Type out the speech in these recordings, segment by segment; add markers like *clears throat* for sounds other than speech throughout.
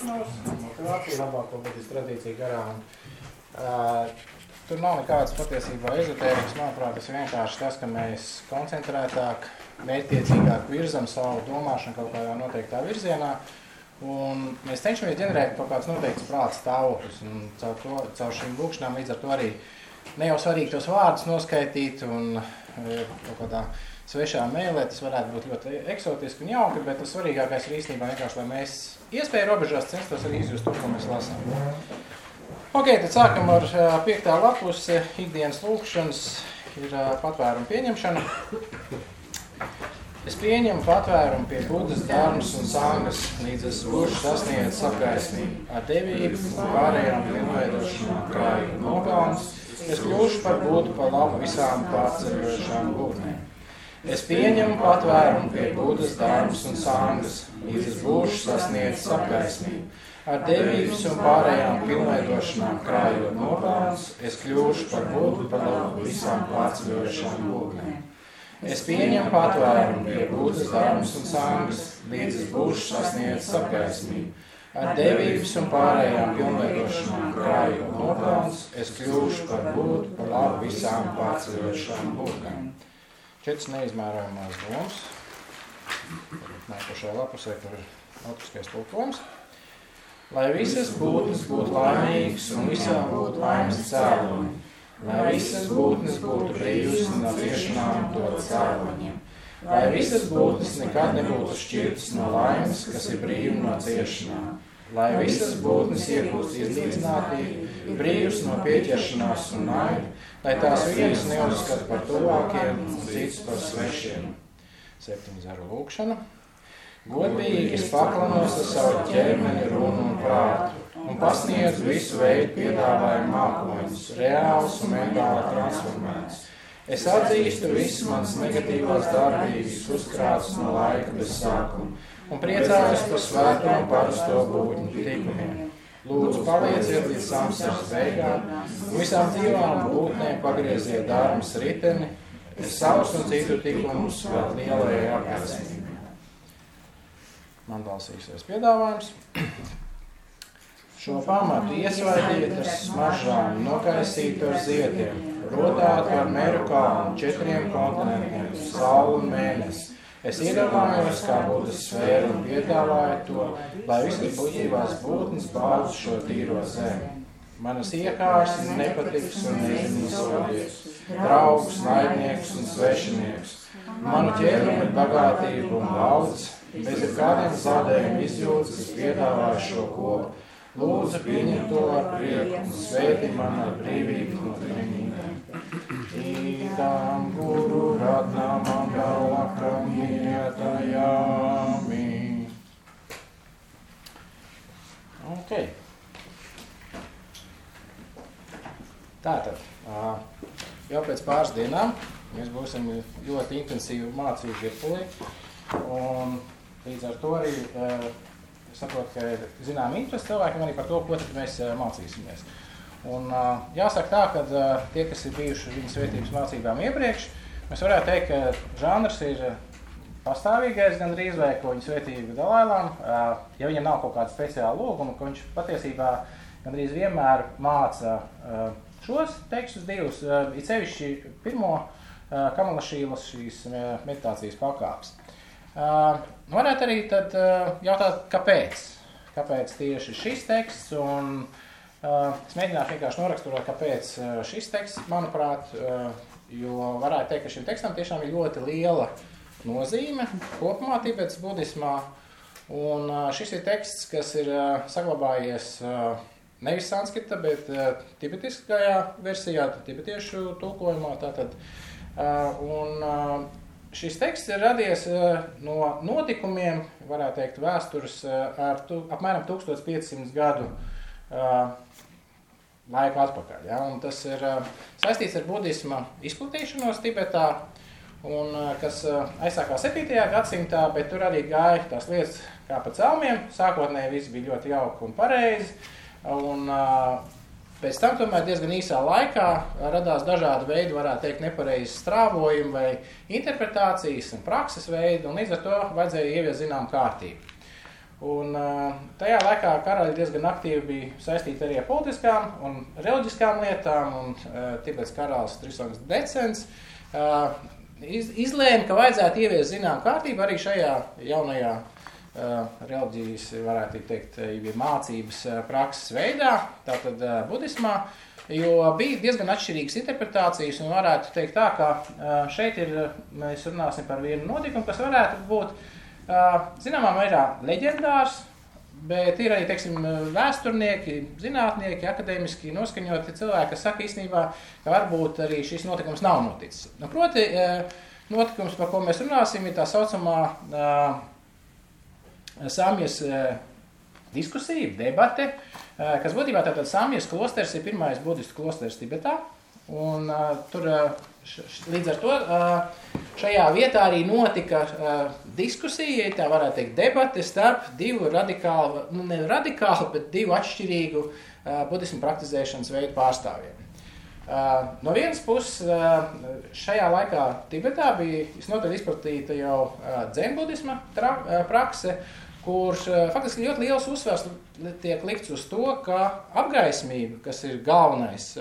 sagatavošanos, motivāciju, labāko buddhismu tradīciju garām. Uh, tur nav nekādas patiesībā ezotērijas. Manuprāt, tas ir vienkārši tas, ka mēs koncentrētāk, mērķtiecīgāk virzam savu domāšanu kaut kādā noteiktā virzienā. Un mēs cenšamies ģenerēt kaut kādas noteiktas prāta stāvokļus. Caur, to, caur šīm lūkšanām līdz ar to arī ne jau svarīgi tos vārdus noskaitīt un kaut kādā svešā mēlē, tas varētu būt ļoti eksotiski un jauki, bet tas svarīgākais ir īstenībā vienkārši, lai mēs iespēju robežās censtos arī izjust to, ko mēs lasām. Ok, tad sākam ar piektā lapuse, ikdienas lūkšanas, ir patvērumu pieņemšana. Es pieņemu patvērumu pie Budas dārmas un sangas, līdz es būšu sasniedzis apgaismību, ar devību pārējām pilnveidošanām krāju nopelnus, es kļūšu par būtu pa labu visām pārceļojušām būtnēm. Es pieņemu patvērumu pie Budas dārmas un sangas, līdz es būšu sasniedzis apgaismību. Ar devības un pārējām pilnveidošanām krājot nopelnus, es kļūšu par būtu par labu visām pārceļojušām būtnēm. Es pieņemu patvērumu pie Budas dārmas un sangas, līdz es būšu sasniedzis apgaismību. Ar devības un pārējām pilnveidošanām krājot nopelnus, es kļūšu par būtu par labu visām pārceļojušām būtnēm četras neizmērojamās domas. Nākošajā lapusē, kur ir autiskais tulkojums. Lai visas būtnes būtu laimīgas un visām būtu laimes cēloņi. Lai visas būtnes būtu brīvas no ciešanām to cēloņiem. Lai visas būtnes nekad nebūtu šķirtas no laimes, kas ir brīva no ciešanām. Lai visas būtnes iegūst izlīdzinātību, brīvs no pieķeršanās un naidu, lai tās vienas neuzskata par tuvākiem un citas par svešiem. Septiņu zaru lūkšana. Godīgi es paklanos ar savu ķermeni, runu un prātu un pasniedzu visu veidu piedāvājumu mākoņus, reāls un mentāli transformēts. Es atzīstu visas manas negatīvās darbības, uzkrātas no laika bez sākuma, un priecājos par svēto un parasto būtņu tikumiem Lūdzu, palieciet līdz samsas beigām, visām dzīvām būtnēm pagrieziet dārmas riteni, es savus un citu tikumus vēl lielajai apgaismībai. Man balsīsies piedāvājums. Šo pamatu iesvaidiet ar smaržām, nokaisīt ar zietiem, rodāt ar mēru kalnu, četriem kontinentiem, saulu un mēnesi Es iedomājos, kā būtu sfēra un piedāvāju to, lai visas buļķīvās būtnes bāz šo tīro zemi. Manas iekārs nepatiks un nezinīsodies, draugus, naidniekus un svešinieks. Manu ķērumu bagātību un daudz, bez jebkādiem zaudējumu izjūtas, es piedāvāju šo kopu. Lūdzu, pieņem to ar prieku un svēti man ar brīvību no vienībām. Idam guru ratnam mangalakam ietajāmi. Ok. Tātad, jau pēc pāris dienām mēs būsim ļoti intensīvi mācību virpulī. Un līdz ar to arī saprotu, ka ir zinām interesi cilvēkiem arī par to, ko tad mēs mācīsimies. Un, jāsaka tā, ka tie, kas ir bijuši viņas svētības mācībām iepriekš, mēs varētu teikt, ka žanrs ir pastāvīgais gandrīz vai ko viņa svētība Dalailam. Ja viņam nav kaut kāda speciāla lūguma, ka viņš patiesībā gandrīz vienmēr māca šos tekstus divus, it sevišķi pirmo Kamala Šīlas šīs meditācijas pakāpes. Varētu arī tad jautāt, kāpēc? Kāpēc tieši šis teksts? Un, Uh, es mēģināšu vienkārši noraksturot, kāpēc uh, šis teksts, manuprāt, uh, jo varētu teikt, ka šim tekstam tiešām ir ļoti liela nozīme kopumā Tibetas budismā. Un šis ir teksts, kas ir saglabājies nevis sanskrita, bet tibetiskajā versijā, tibetiešu tulkojumā. Tātad. Un šis teksts ir radies no notikumiem, varētu teikt, vēstures ar tu, apmēram 1500 gadu laiku atpakaļ. Ja? Un tas ir saistīts ar budisma izplatīšanos Tibetā, un, kas aizsākās 7. gadsimtā, bet tur arī gāja tās lietas kā pa celmiem. Sākotnēji viss bija ļoti jauki un pareizi. Un, Pēc tam tomēr diezgan īsā laikā radās dažādi veidi, varētu teikt, nepareizi strāvojumi vai interpretācijas un prakses veidi, un līdz ar to vajadzēja ieviest zinām kārtību. Un, tajā laikā karaļi diezgan aktīvi bija saistīti arī ar politiskām un reliģiskām lietām. Un, Tibets karalis Trisons Decens iz, izlēma, ka vajadzētu ieviest zinām kārtību arī šajā jaunajā reliģijas, varētu teikt, mācības prakses veidā, tātad budismā. Jo bija diezgan atšķirīgas interpretācijas, un varētu teikt tā, ka šeit ir, mēs runāsim par vienu notikumu, kas varētu būt zināmā mērā leģendārs, bet ir arī teiksim, vēsturnieki, zinātnieki, akadēmiski noskaņoti cilvēki, kas saka īstenībā, ka varbūt arī šis notikums nav noticis. Nu, proti, notikums, par ko mēs runāsim, ir tā saucamā uh, uh, diskusija, debate, uh, kas būtībā tātad Samjas klosters ir pirmais budistu klosters Tibetā. Un, uh, tur uh, Līdz ar to šajā vietā arī notika diskusija, tā varētu teikt, debate starp divu radikālu, nu ne radikālu, bet divu atšķirīgu budismu praktizēšanas veidu pārstāvjiem. No vienas puses, šajā laikā Tibetā bija visnotaļ izplatīta jau dzenbudisma prakse, kurš faktiski ļoti liels uzsvers tiek likts uz to, ka apgaismība, kas ir galvenais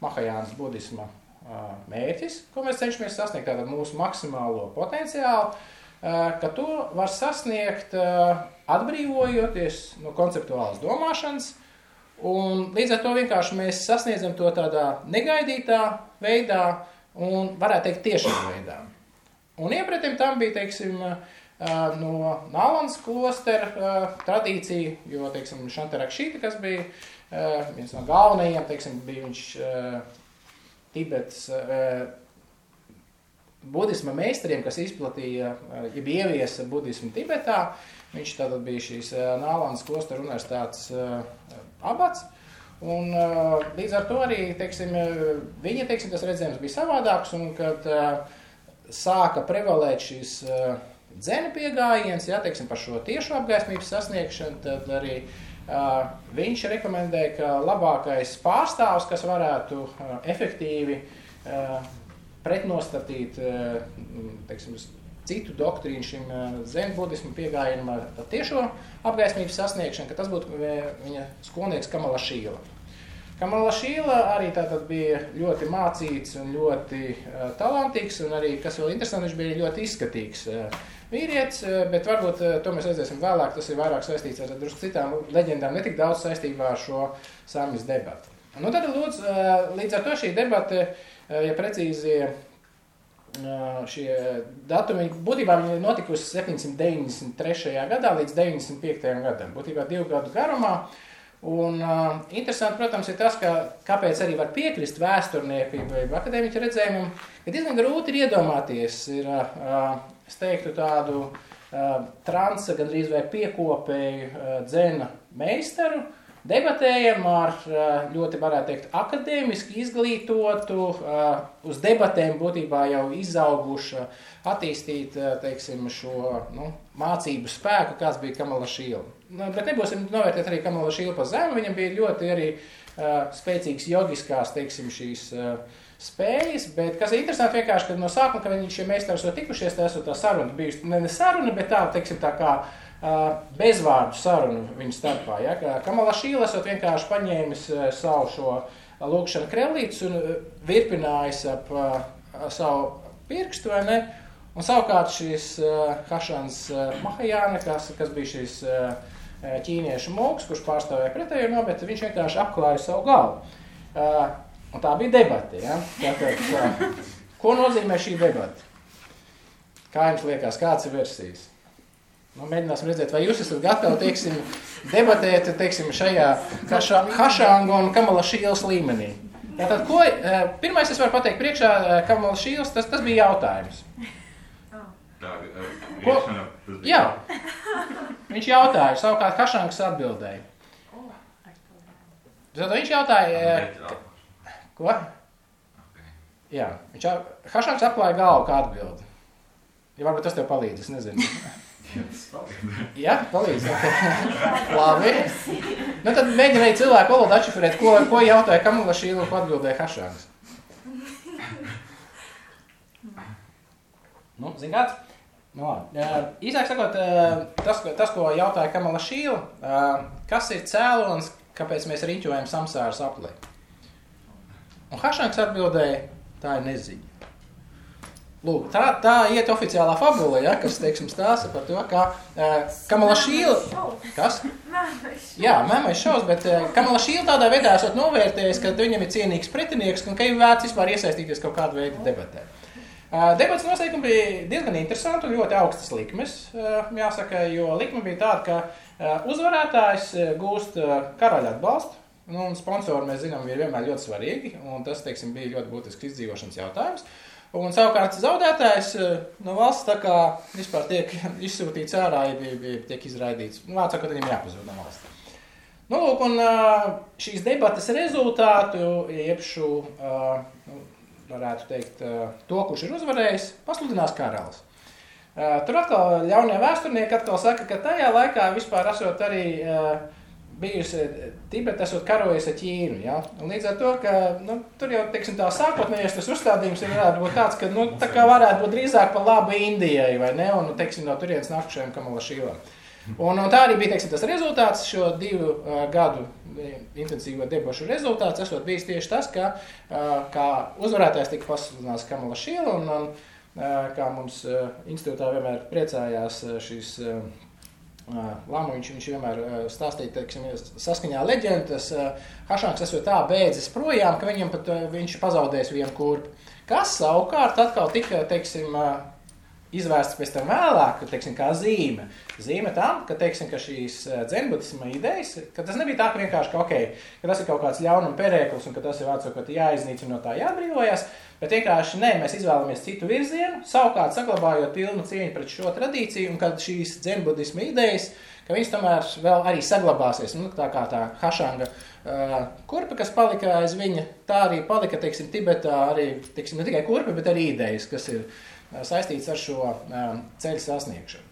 Mahajānas budisma mērķis, ko mēs cenšamies sasniegt, tātad mūsu maksimālo potenciālu, ka to var sasniegt atbrīvojoties no konceptuālas domāšanas, un līdz ar to vienkārši mēs sasniedzam to tādā negaidītā veidā un varētu teikt tiešā veidā. Un iepratim tam bija, teiksim, no Nālans klostera tradīcija, jo, teiksim, Šantarakšīta, kas bija viens no galvenajiem, teiksim, bija viņš Tibets eh, budisma meistariem, kas izplatīja, eh, ja ieviesa budismu Tibetā. Viņš tātad bija šīs eh, Nālandas klostra universitātes abats. Un, līdz ar to arī teiksim, viņa teiksim, redzējums bija savādāks. Un, kad sāka prevalēt šīs dzēna pieejams, ja teiksim, par šo tiešu apgaismības sasniegšanu, tad arī uh, viņš rekomendē, ka labākais pārstāvs, kas varētu uh, efektīvi uh, pretnostatīt teiksim, citu doktrīnu šim zenbudismu pieejamam ar tiešo apgaismības sasniegšanu, ka tas būtu viņa skolnieks Kamala Šīla. Kamala Šīla arī bija ļoti mācīts un ļoti uh, talantīgs, un arī, kas vēl interesanti, viņš bija ļoti izskatīgs. Uh, vīrietis, eh, bet varbūt eh, to mēs redzēsim vēlāk. Tas ir vairāk saistīts ar drusku citām leģendām, ne tik daudz saistībā ar šo samijas debatu. Nu, tad, lūdzu, eh, līdz ar to šī debata, ja precīzi šie datumi, būtībā viņi ir notikusi 793. gadā līdz 95. gadam, būtībā divu gadu garumā. Un, uh, interesanti, protams, ir tas, ka, kāpēc arī var piekrist vēsturnieku vai akadēmiķu redzējumam, ka diezgan grūti ir iedomāties, ir uh, es teiktu, tādu uh, transa, gandrīz vai piekopēju uh, dzēna meistaru, debatējam ar uh, ļoti, varētu teikt, akadēmiski izglītotu, uh, uz debatēm būtībā jau izauguša, attīstīt, uh, teiksim, šo nu, mācību spēku, kāds bija Kamala Šīla. Nu, bet nebūsim novērtēt arī Kamala Šīla pa zemu, viņam bija ļoti arī spēcīgas jogiskās, teiksim, šīs spējas, bet kas ir interesanti vienkārši, ka no sākuma, kad viņi šie meistari esot tikušies, tā esot tā saruna bijusi, ne, ne saruna, bet tā, teiksim, tā kā uh, bezvārdu sarunu viņu starpā, ja, ka Kamala Šīla esot vienkārši paņēmis savu šo lūkšanu krellītus un virpinājis ap savu pirkstu, vai ne, un savukārt uh, Hašans Mahajāna, kas, kas bija uh, ķīniešu mūks, kurš pārstāvēja pretējo nobetu, viņš vienkārši apklāja savu galvu. Un tā bija debata. Ja? Tātad, tā. Ko nozīmē šī debata? Kā jums liekas, kāds ir versijas? Nu, mēģināsim redzēt, vai jūs esat gatavi teiksim, debatēt teiksim, šajā hašāngu un kamala šīles līmenī. Tātad, ko, eh, pirmais es varu pateikt priekšā, eh, kamala šīles, tas, tas bija jautājums. Tā, eh, ko? Jā, viņš jautāja, savukārt hašāngs atbildēja. Tad viņš jautāja, Ko? Jā, viņš Hašāks apklāja galvu kā atbildi. Ja varbūt tas tev palīdz, es nezinu. Jā, palīdz. *laughs* Labi. Nu, tad mēģināja cilvēku valodu atšifrēt, ko, ko jautāja Kamila Šīla, ko atbildēja Hašāks. Nu, zin kāds? Nu, Īsāk sakot, tas, tas, ko jautāja Kamala Šīla, kas ir cēlonis, kāpēc mēs riņķojam samsāras aplī? Un Hašanks atbildēja, tā ir neziņa. Lūk, tā, tā iet oficiālā fabula, ja, kas teiksim, stāsta par to, ka uh, Kamala Šīla. Kas? Jā, mēmais šovs, bet uh, Kamala Šīla tādā veidā esat novērtējis, ka viņam ir cienīgs pretinieks un ka ir vērts vispār iesaistīties kaut kādu veidu debatē. Uh, debats noteikumi bija diezgan interesanti un ļoti augstas likmes, uh, jāsaka, jo likme bija tāda, ka uh, uzvarētājs gūst karaļa atbalstu. Nu, un sponsori, mēs zinām, ir vienmēr ļoti svarīgi, un tas, teiksim, bija ļoti būtisks izdzīvošanas jautājums. Uh, Un savukārt zaudētājs eh, no valsts tā kā vispār tiek *laughs* izsūtīts ārā, ja tiek izraidīts. Nu, vārds sakot, viņam jāpazūd no valsts. Nu, lūk, un eh, šīs debatas rezultātu, šo, eh, nu, varētu teikt, to, kurš ir uzvarējis, pasludinās karalis. Tur atkal ļaunie vēsturnieki atkal saka, ka tajā laikā vispār esot arī uh, bijusi Tibeta, esot karojusi ar Ķīnu. Ja? Un līdz ar to, ka nu, tur jau teiksim, tā sākotnējais tas uzstādījums ir varētu būt tāds, ka nu, tā kā varētu būt drīzāk par labu Indijai vai ne, un nu, teiksim, no turienes nākušajiem Kamala Šīvam. Un, un tā arī bija teiksim, tas rezultāts, šo divu uh, gadu intensīvo debašu rezultāts. Esot bijis tieši tas, ka uh, kā uzvarētājs tika pasludināts Kamala Šīla, un, un uh, kā mums uh, institūtā vienmēr priecājās uh, šīs. Uh, Lamuņš viņš vienmēr stāstīja, teiksim, saskaņā leģendas, Hašanks esot tā beidzis projām, ka viņam pat viņš pazaudējis vienu kurpu. Kas savukārt atkal tika, teiksim, izvērsts pēc tam vēlāk, teiksim, kā zīme. Zīme tam, ka, teiksim, ka šīs dzenbudisma idejas, ka tas nebija tā, ka vienkārši, ka, okay, ka tas ir kaut kāds ļaunuma perēklis un ka tas ir vārds, ka jāiznīcina no tā jābrīvojas, Bet vienkārši nē, mēs izvēlamies citu virzienu, savukārt saglabājot pilnu cieņu pret šo tradīciju, un kad šīs dzenbudisma idejas, ka viņas tomēr vēl arī saglabāsies. Nu, tā kā tā Hašanga uh, kurpe, kas palika aiz viņa, tā arī palika, teiksim, Tibetā arī, teiksim, ne tikai kurpe, bet arī idejas, kas ir uh, saistīts ar šo uh, ceļu sasniegšanu.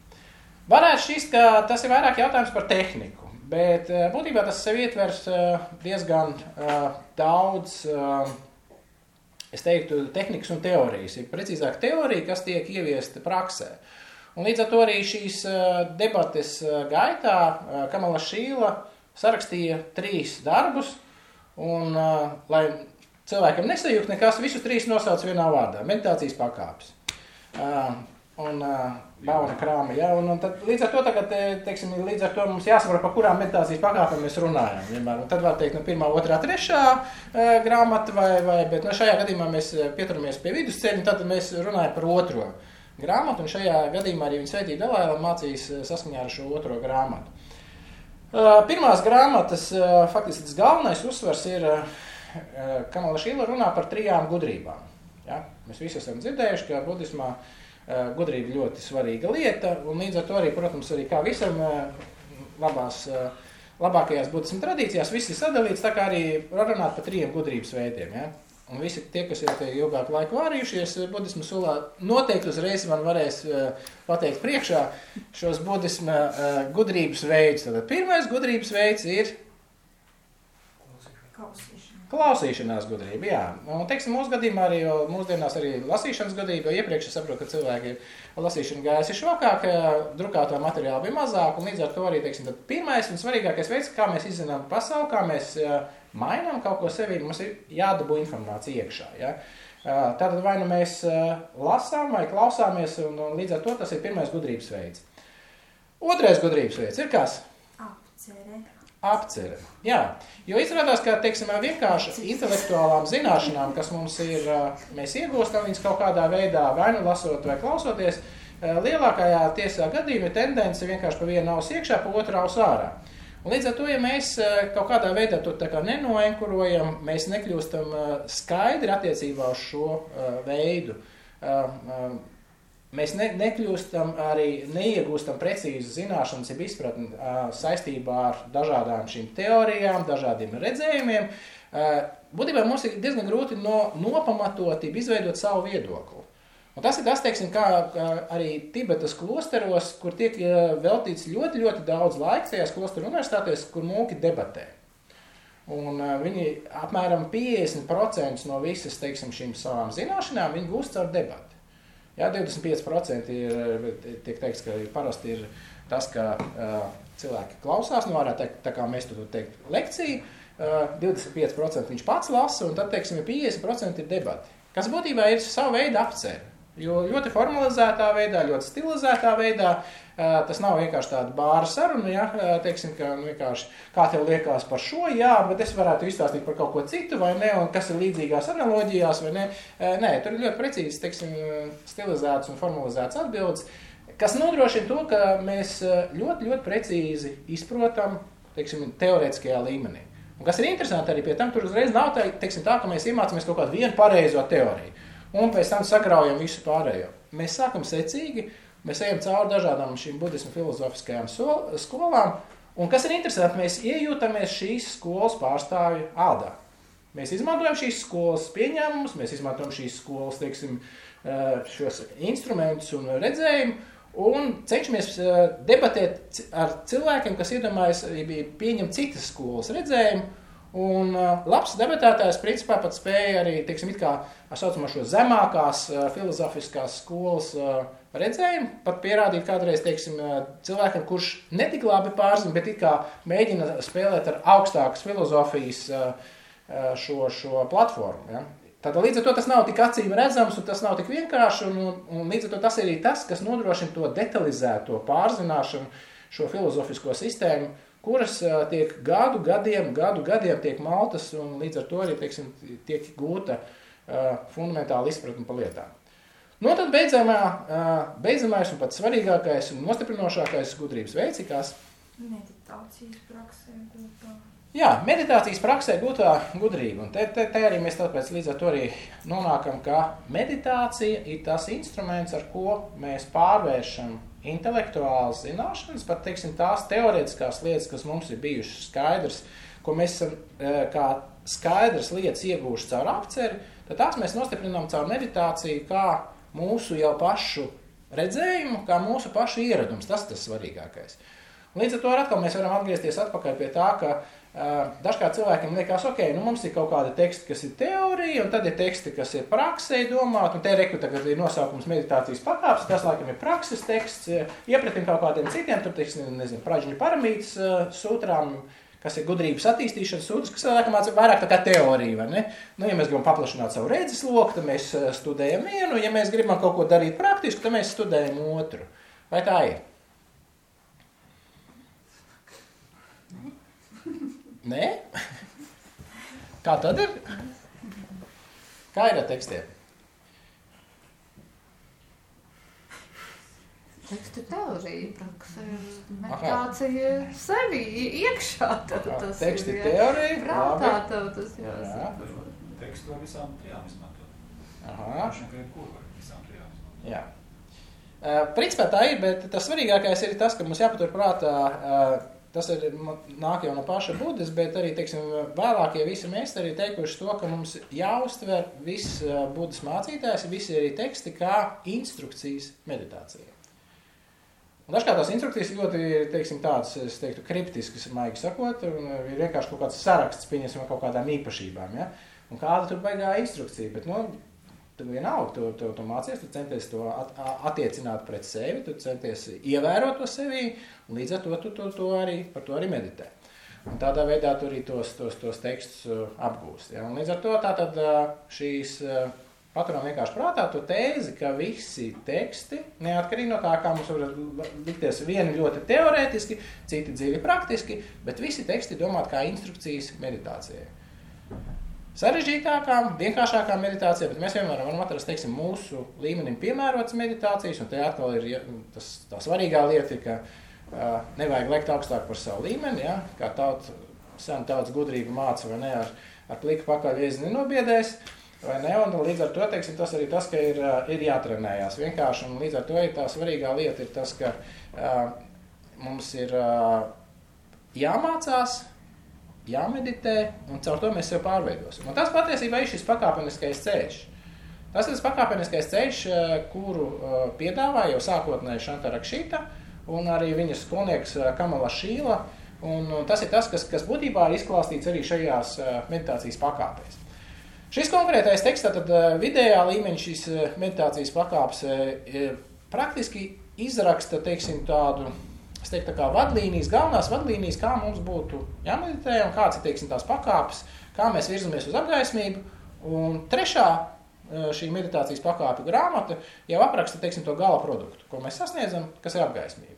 Varētu šķist, ka tas ir vairāk jautājums par tehniku, bet uh, būtībā tas sev ietvers uh, diezgan uh, daudz es teiktu, tehnikas un teorijas. Ir precīzāk teorija, kas tiek ieviesta praksē. Un līdz ar to arī šīs debates gaitā Kamala Šīla sarakstīja trīs darbus, un, lai cilvēkam nesajūgt nekas, visus trīs nosauc vienā vārdā - meditācijas pakāpes un bauna krāma. Ja? Un, un tad, līdz ar to, tagad, teiksim, līdz ar to mums jāsaprot, par kurām meditācijas pakāpēm mēs runājam. Vienmēr. Un tad var teikt, nu, pirmā, otrā, trešā uh, grāmata, vai, vai, bet nu, šajā gadījumā mēs pieturamies pie vidusceļa, tad mēs runājam par otro grāmatu, un šajā gadījumā arī viņa sveitība Dalēla mācīs saskaņā ar šo otro grāmatu. Uh, pirmās grāmatas, uh, faktiski tas galvenais uzsvars ir, uh, Kamala Šīla runā par trijām gudrībām. Ja? Mēs visi esam dzirdējuši, ka budismā Eh, gudrība ļoti svarīga lieta, un līdz ar to arī, protams, arī kā visam eh, labās, eh, labākajās budismu tradīcijās, viss ir sadalīts, tā kā arī runāt par trījiem gudrības veidiem. Ja? Un visi tie, kas ir ilgāku laiku vārījušies budismu sulā, noteikti uzreiz man varēs pateikt priekšā šos budismu gudrības veidus. Tad pirmais gudrības veids ir Klausīt. Klausīšanās gudrība, jā. Un, teiksim, mūsu gadījumā arī, mūsdienās arī lasīšanas gudrība, jo iepriekš es saprotu, ka cilvēki lasīšana gājusi švakāk, drukātā materiāla bija mazāk, un līdz ar to arī, teiksim, pirmais un svarīgākais veids, kā mēs izzinām pasauli, kā mēs mainām kaut ko sevī, mums ir jādabū informācija iekšā, ja. Tātad vai nu mēs lasām vai klausāmies, un, un līdz ar to tas ir pirmais gudrības veids. Otrais gudrības veids ir kas? Apcerēt apcere. Jā, jo izrādās, ka teiksim, vienkārši intelektuālām zināšanām, kas mums ir, mēs iegūstam viņas kaut kādā veidā, vai nu lasot, vai klausoties, lielākajā tiesā gadījumā tendence vienkārši pa vienu ausu iekšā, pa otru ausu ārā. Un līdz ar to, ja mēs kaut kādā veidā to kā nenoenkurojam, mēs nekļūstam skaidri attiecībā uz šo veidu Mēs ne, nekļūstam arī neiegūstam precīzu zināšanas, ja izpratni saistībā ar dažādām šīm teorijām, dažādiem redzējumiem. Būtībā mums ir diezgan grūti no, nopamatot, izveidot savu viedokli. Un tas ir tas, teiksim, kā arī Tibetas klosteros, kur tiek veltīts ļoti, ļoti daudz laika tajās klosteru universitātēs, kur mūki debatē. Un viņi apmēram 50% no visas teiksim, šīm savām zināšanām gūst caur debatu. Jā, 25% ir, tiek teikts, ka parasti ir tas, ka uh, cilvēki klausās, nu varētu teikt, tā kā mēs tur teikt lekciju, uh, 25% viņš pats lasa, un tad, teiksim, 50% ir debati. Kas būtībā ir sava veida apcēra. Jo ļoti formalizētā veidā, ļoti stilizētā veidā, tas nav vienkārši tāda bāra saruna, ja, teiksim, ka nu, vienkārši kā tev liekas par šo, jā, bet es varētu izstāstīt par kaut ko citu, vai ne, un kas ir līdzīgās analoģijās, vai ne. Nē, tur ir ļoti precīzi, teiksim, stilizēts un formalizēts atbildes, kas nodrošina to, ka mēs ļoti, ļoti precīzi izprotam, teiksim, teorētiskajā līmenī. Un kas ir interesanti arī pie tam, tur uzreiz nav tā, teiksim, tā ka mēs iemācāmies kaut kādu vienu pareizo teoriju un pēc tam sagraujam visu pārējo. Mēs sākam secīgi, mēs ejam cauri dažādām šīm budismu filozofiskajām skolām, un kas ir interesanti, mēs iejūtamies šīs skolas pārstāvju ādā. Mēs izmantojam šīs skolas pieņēmumus, mēs izmantojam šīs skolas, teiksim, šos instrumentus un redzējumu, un cenšamies debatēt ar cilvēkiem, kas iedomājas, pieņem citas skolas redzējumu, Un uh, labs debatētājs principā pat spēja arī, teiksim, kā ar saucamo šo zemākās uh, filozofiskās skolas uh, redzējumu, pat pierādīt kādreiz, teiksim, uh, cilvēkam, kurš netik labi pārzina, bet kā mēģina spēlēt ar augstākas filozofijas uh, uh, šo, šo platformu. Ja? Tātad līdz ar to tas nav tik acīm redzams, un tas nav tik vienkārši, un, un, un līdz ar to tas ir arī tas, kas nodrošina to detalizēto pārzināšanu, šo filozofisko sistēmu, kuras tiek gadu gadiem, gadu gadiem tiek maltas, un līdz ar to arī teiksim, tiek gūta fundamentāla izpratne par lietām. Nu, tad beidzamā, beidzamais un pats svarīgākais un nostiprinošākais gudrības veids ir kas? Meditācijas praksē gūtā. Jā, meditācijas praksē gūtā gudrība. Un te, te, te arī mēs tāpēc līdz ar to arī nonākam, ka meditācija ir tas instruments, ar ko mēs pārvēršam intelektuālas zināšanas, pat teiksim, tās teorētiskās lietas, kas mums ir bijušas skaidrs, ko mēs esam e, kā skaidras lietas iegūši caur apceri, tad tās mēs nostiprinām caur meditāciju kā mūsu jau pašu redzējumu, kā mūsu pašu ieradums. Tas tas svarīgākais. Līdz ar to atkal mēs varam atgriezties atpakaļ pie tā, ka Dažkārt cilvēkiem liekas, ok, nu mums ir kaut kāda teksta, kas ir teorija, un tad ir teksti, kas ir praksē domāti, te reku tagad ir nosaukums meditācijas pakāpes, tas laikam ir prakses teksts, iepratim kaut kādiem citiem, tur, teiksim, nezinu, praģiņu paramītas sūtrām, kas ir gudrības attīstīšanas sūdzes, kas laikam māca vairāk tā kā teorija, vai ne? Nu, ja mēs gribam paplašināt savu redzes loku, tad mēs studējam vienu, ja mēs gribam kaut ko darīt praktiski, tad mēs studējam otru. Vai tā ir? Nē? Kā tad ir? Kā ir ar tekstiem? Tekstu teorija, praksē, meditācija sevi iekšā. Tad tas teksti ir teorija. Prātā tev tas jāsaka. Tekstu var visām trijām izmantot. Aha. Jebkur var visām trijām izmantot. Jā. Uh, principā tā ir, bet tas svarīgākais ir tas, ka mums jāpatur prātā uh, Tas ir, nāk jau no paša Budas, bet arī teiksim, vēlākie visi meistari ir teikuši to, ka mums jāuztver viss Budas mācītājs, visi arī teksti kā instrukcijas meditācijai. Un dažkārt tās instrukcijas ļoti teiksim, tādas, es teiktu, kriptiskas, maigi sakot, un ir vienkārši kaut kāds saraksts, pieņemsim, kaut kādām īpašībām. Ja? Un kāda tur baigā instrukcija, bet, nu, Tad vienalga, tu, tu, tu mācies, tu centies to at, attiecināt pret sevi, tu centies ievērot to sevī, un līdz ar to tu, tu, tu arī par to arī meditē. Un tādā veidā tu arī tos, tos, tos tekstus uh, apgūst. Ja? Un līdz ar to tātad uh, šīs uh, paturam vienkārši prātā to tēzi, ka visi teksti, neatkarīgi no tā, kā mums var likties vieni ļoti teorētiski, citi dziļi praktiski, bet visi teksti domāt kā instrukcijas meditācijai sarežģītākām, vienkāršākām meditācijām, bet mēs vienmēr varam atrast teiksim, mūsu līmenim piemērotas meditācijas. Un te atkal ir tas, tā svarīgā lieta, ka uh, nevajag lekt augstāk par savu līmeni. Ja? Kā tauta, sen tautas gudrība māca, vai ne, ar, ar pliku pakaļ viezi nenobiedēs. Vai ne? Un līdz ar to teiksim, tas arī tas, ka ir, ir jātrenējās vienkārši. Un līdz ar to ir tā svarīgā lieta, ir tas, ka uh, mums ir uh, jāmācās jāmeditē, un caur to mēs sev pārveidosim. Un tas patiesībā ir šis pakāpeniskais ceļš. Tas ir tas pakāpeniskais ceļš, eh, kuru uh, piedāvā jau sākotnēji Šanta Rakšīta un arī viņas skolnieks uh, Kamala Šīla. Un, tas ir tas, kas, kas būtībā ir izklāstīts arī šajās meditācijas pakāpēs. Šis konkrētais teksts, tad vidējā līmeņa šīs meditācijas pakāpes praktiski izraksta teiksim, tādu teiktu, tā vadlīnijas, galvenās vadlīnijas, kā mums būtu jāmeditē un kādas ir teiksim, tās pakāpes, kā mēs virzamies uz apgaismību. Un trešā šī meditācijas pakāpju grāmata jau apraksta teiksim, to gala produktu, ko mēs sasniedzam, kas ir apgaismība.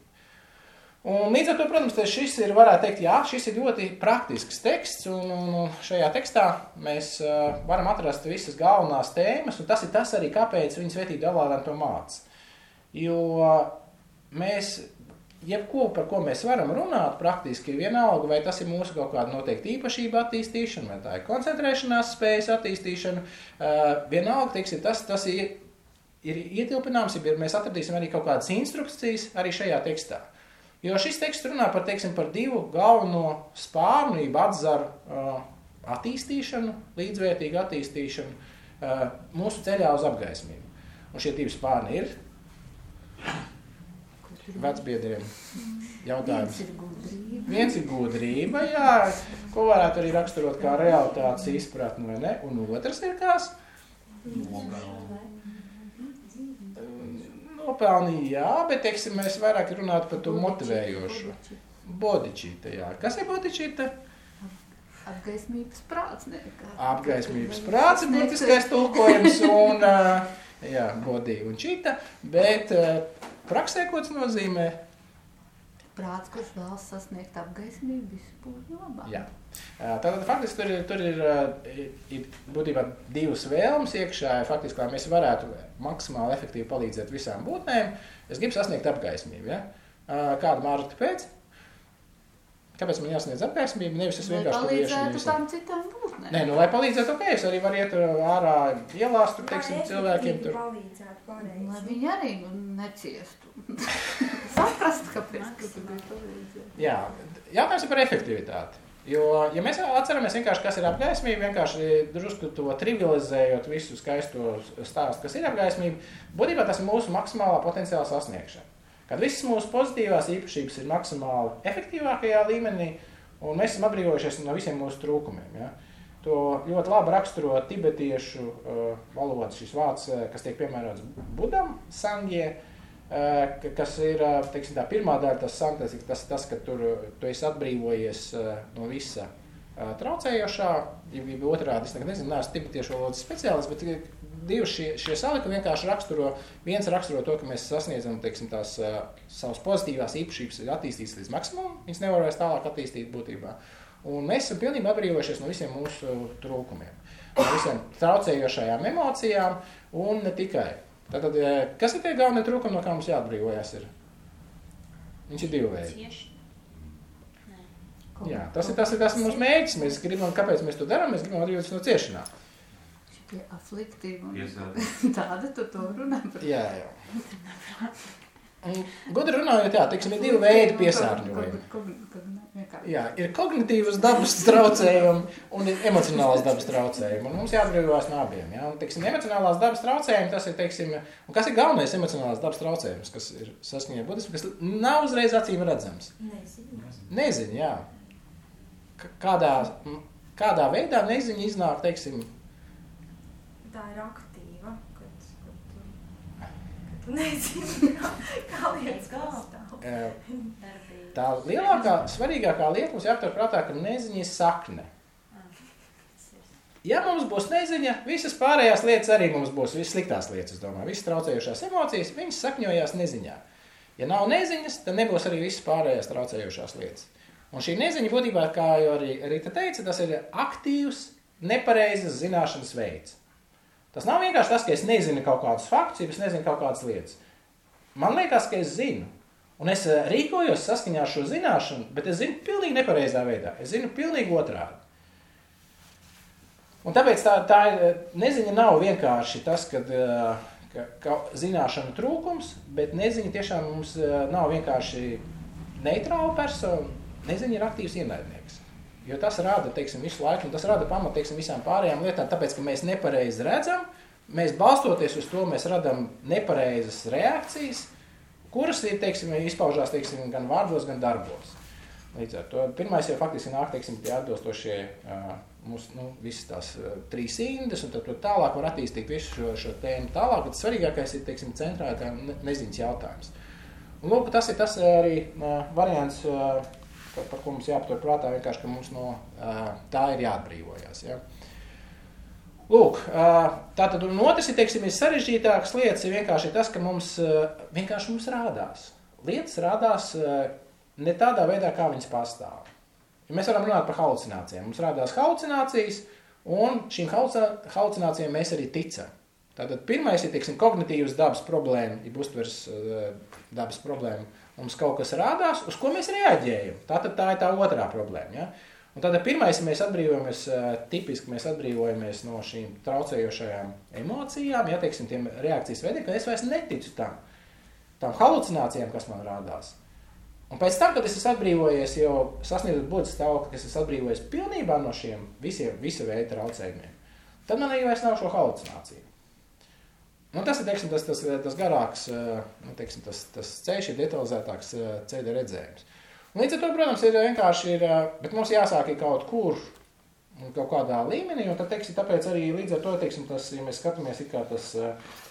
Un līdz ar to, protams, šis ir, varētu teikt, jā, šis ir ļoti praktisks teksts, un, un šajā tekstā mēs uh, varam atrast visas galvenās tēmas, un tas ir tas arī, kāpēc viņas vērtība dalādām to māca. Jo mēs, jebko, par ko mēs varam runāt, praktiski vienalga, vai tas ir mūsu kaut kāda noteikta īpašība attīstīšana, vai tā ir koncentrēšanās spējas attīstīšana, uh, vienalga, teiksim, tas, tas ir, ir ietilpināms, ja mēs atradīsim arī kaut kādas instrukcijas arī šajā tekstā. Jo šis teksts runā par, teiksim, par divu galveno spārnu, jeb atzaru uh, attīstīšanu, līdzvērtīgu attīstīšanu uh, mūsu ceļā uz apgaismību. Un šie divi spārni ir vecbiedriem jautājums. Viens ir gudrība. Viens ir gudrība, jā, ko varētu arī raksturot kā realitātes izpratni, vai ne? Un otrs ir kas? Nopelni nopelnīja, jā, bet teiksim, mēs vairāk runātu par to motivējošo. Bodičīte, jā. Kas ir bodičīte? Apgaismības prāts. Ne, Apgaismības prāts ir būtiskais tulkojums un, *laughs* jā, bodī un čīta, bet praksē, ko tas nozīmē? Prāts, kurš vēlas sasniegt apgaismību, visu būtu labāk. Tātad faktiski tur ir, tur ir, ir būtībā divas vēlmes iekšā. Faktiski, lai mēs varētu maksimāli efektīvi palīdzēt visām būtnēm, es gribu sasniegt apgaismību. Ja? Kādu mārciņu pēc? Kāpēc man jāsniedz apgaismība? Nevis es vienkārši to palīdzētu tam citām būtnēm. Nē, nu, lai palīdzētu, ok, es arī varu iet ārā ielās, tur, teiksim, cilvēkiem tur. Lai viņi arī neciestu. *laughs* Saprast, kāpēc, ka tu gribi palīdzēt. Jā, jautājums ir par efektivitāti. Jo, ja mēs atceramies, kas ir apgaismība, vienkārši drusku to trivializējot visu skaisto stāstu, kas ir apgaismība, būtībā tas ir mūsu maksimālā potenciāla sasniegšana. Kad visas mūsu pozitīvās īpašības ir maksimāli efektīvākajā līmenī, un mēs esam atbrīvojušies no visiem mūsu trūkumiem. Ja? To ļoti labi raksturo tibetiešu uh, valodas šis vārds, uh, kas tiek piemērots Budam, Sangie, uh, kas ir eh, teiksim, tā pirmā daļa, tas santēzis, tas, tas, ka tur tu esi atbrīvojies eh, no visa traucējošā, ja otrādi, es nezinu, neesmu tibetiešu valodas speciālists, bet divi šie, šie salikumi vienkārši raksturo, viens raksturo to, ka mēs sasniedzam, teiksim, tās savas pozitīvās īpašības ir attīstītas līdz maksimumam, viņas nevar vairs tālāk attīstīt būtībā. Un mēs esam pilnībā atbrīvojušies no visiem mūsu trūkumiem, no visiem traucējošajām emocijām un ne tikai. Tātad, kas ir tie galvenie trūkumi, no kā mums jāatbrīvojas? Ir? Viņš ir divi veidi. Jā, tas ir tas, ir tas mūsu mērķis. Mēs gribam, kāpēc mēs to darām? Mēs gribam atbrīvoties no ciešanām. Tie aflikti un tāda tu to runā. Jā, jā. Gudri runājot, jā, teiksim, ir divi veidi piesārņojumi. Jā, ir kognitīvas dabas *laughs* traucējumi un ir emocionālās dabas traucējumi. Un mums jāatbrīvās no abiem. Jā. Un, teiksim, emocionālās dabas traucējumi, tas ir, teiksim, un kas ir galvenais emocionālās dabas traucējums, kas ir saskaņā budismu, kas nav uzreiz acīm redzams? Nezinu. Nezinu, jā. Kādā, kādā veidā neziņa iznāk, teiksim, tā ir aktīva Nezinu, kā, kā lietas galvā. Tā lielākā, svarīgākā lieta mums jāaptur prātā, ka neziņa ir sakne. Ja mums būs neziņa, visas pārējās lietas arī mums būs visas sliktās lietas, es domāju, visas traucējošās emocijas, viņas sakņojās neziņā. Ja nav neziņas, tad nebūs arī visas pārējās traucējošās lietas. Un šī neziņa būtībā, kā jau arī Rīta teica, tas ir aktīvs, nepareizas zināšanas veids. Tas nav vienkārši tas, ka es nezinu kaut kādus faktus, ja es nezinu kaut kādas lietas. Man liekas, ka es zinu. Un es eh, rīkojos saskaņā ar šo zināšanu, bet es zinu pilnīgi nepareizā veidā. Es zinu pilnīgi otrādi. Un tāpēc tā, tā neziņa nav vienkārši tas, kad, eh, ka, ka zināšanu trūkums, bet neziņa tiešām mums eh, nav vienkārši neitrāla persona. Neziņa ir aktīvs ienaidnieks. Jo tas rada teiksim, visu laiku, un tas rada pamatu teiksim, visām pārējām lietām, tāpēc, ka mēs nepareizi redzam, mēs balstoties uz to, mēs radām nepareizas reakcijas, kuras ir, teiksim, izpaužās teiksim, gan vārdos, gan darbos. Līdz ar to pirmais jau faktiski nāk, teiksim, tie atbilstošie uh, mums, nu, visas tās uh, trīs indas, un tad tālāk var attīstīt visu šo, šo tēmu tālāk, bet svarīgākais ir, teiksim, centrā tā ne, neziņas jautājums. Un, lūk, tas ir tas arī uh, variants, uh, par, par ko mums jāpatur prātā, vienkārši, ka mums no tā ir jāatbrīvojas. Ja? Lūk, uh, tātad, un otrs teiksim, ir sarežģītākas lietas, ir vienkārši tas, ka mums vienkārši mums rādās. Lietas rādās ne tādā veidā, kā viņas pastāv. Ja mēs varam runāt par halucinācijām. Mums rādās halucinācijas, un šīm halucinācijām mēs arī ticam. Tātad pirmais ir teiksim, kognitīvas dabas problēma, ja uztvers uh, dabas problēma. Mums kaut kas rādās, uz ko mēs reaģējam. Tātad tā ir tā otrā problēma. Ja? Un tātad pirmais, mēs atbrīvojamies, uh, tipiski mēs atbrīvojamies no šīm traucējošajām emocijām, ja teiksim, tiem reakcijas veidiem, ka es vairs neticu tam, tām halucinācijām, kas man rādās. Un pēc tam, kad es esmu atbrīvojies, jau sasniedzot būtisku stāvokli, ka es atbrīvojies pilnībā no šiem visiem, visa veida traucējumiem, tad man arī vairs nav šo halucināciju. Nu, tas ir teiksim, tas, tas, tas garāks, nu, teiksim, tas, tas ceļš, ir detalizētāks ceļa redzējums. Un līdz ar to, protams, ir vienkārši, ir, bet mums jāsāk ir kaut kur, kaut kādā līmenī, un tad, teiksim, tāpēc arī līdz ar to, teiksim, tas, ja mēs skatāmies, ir kā tas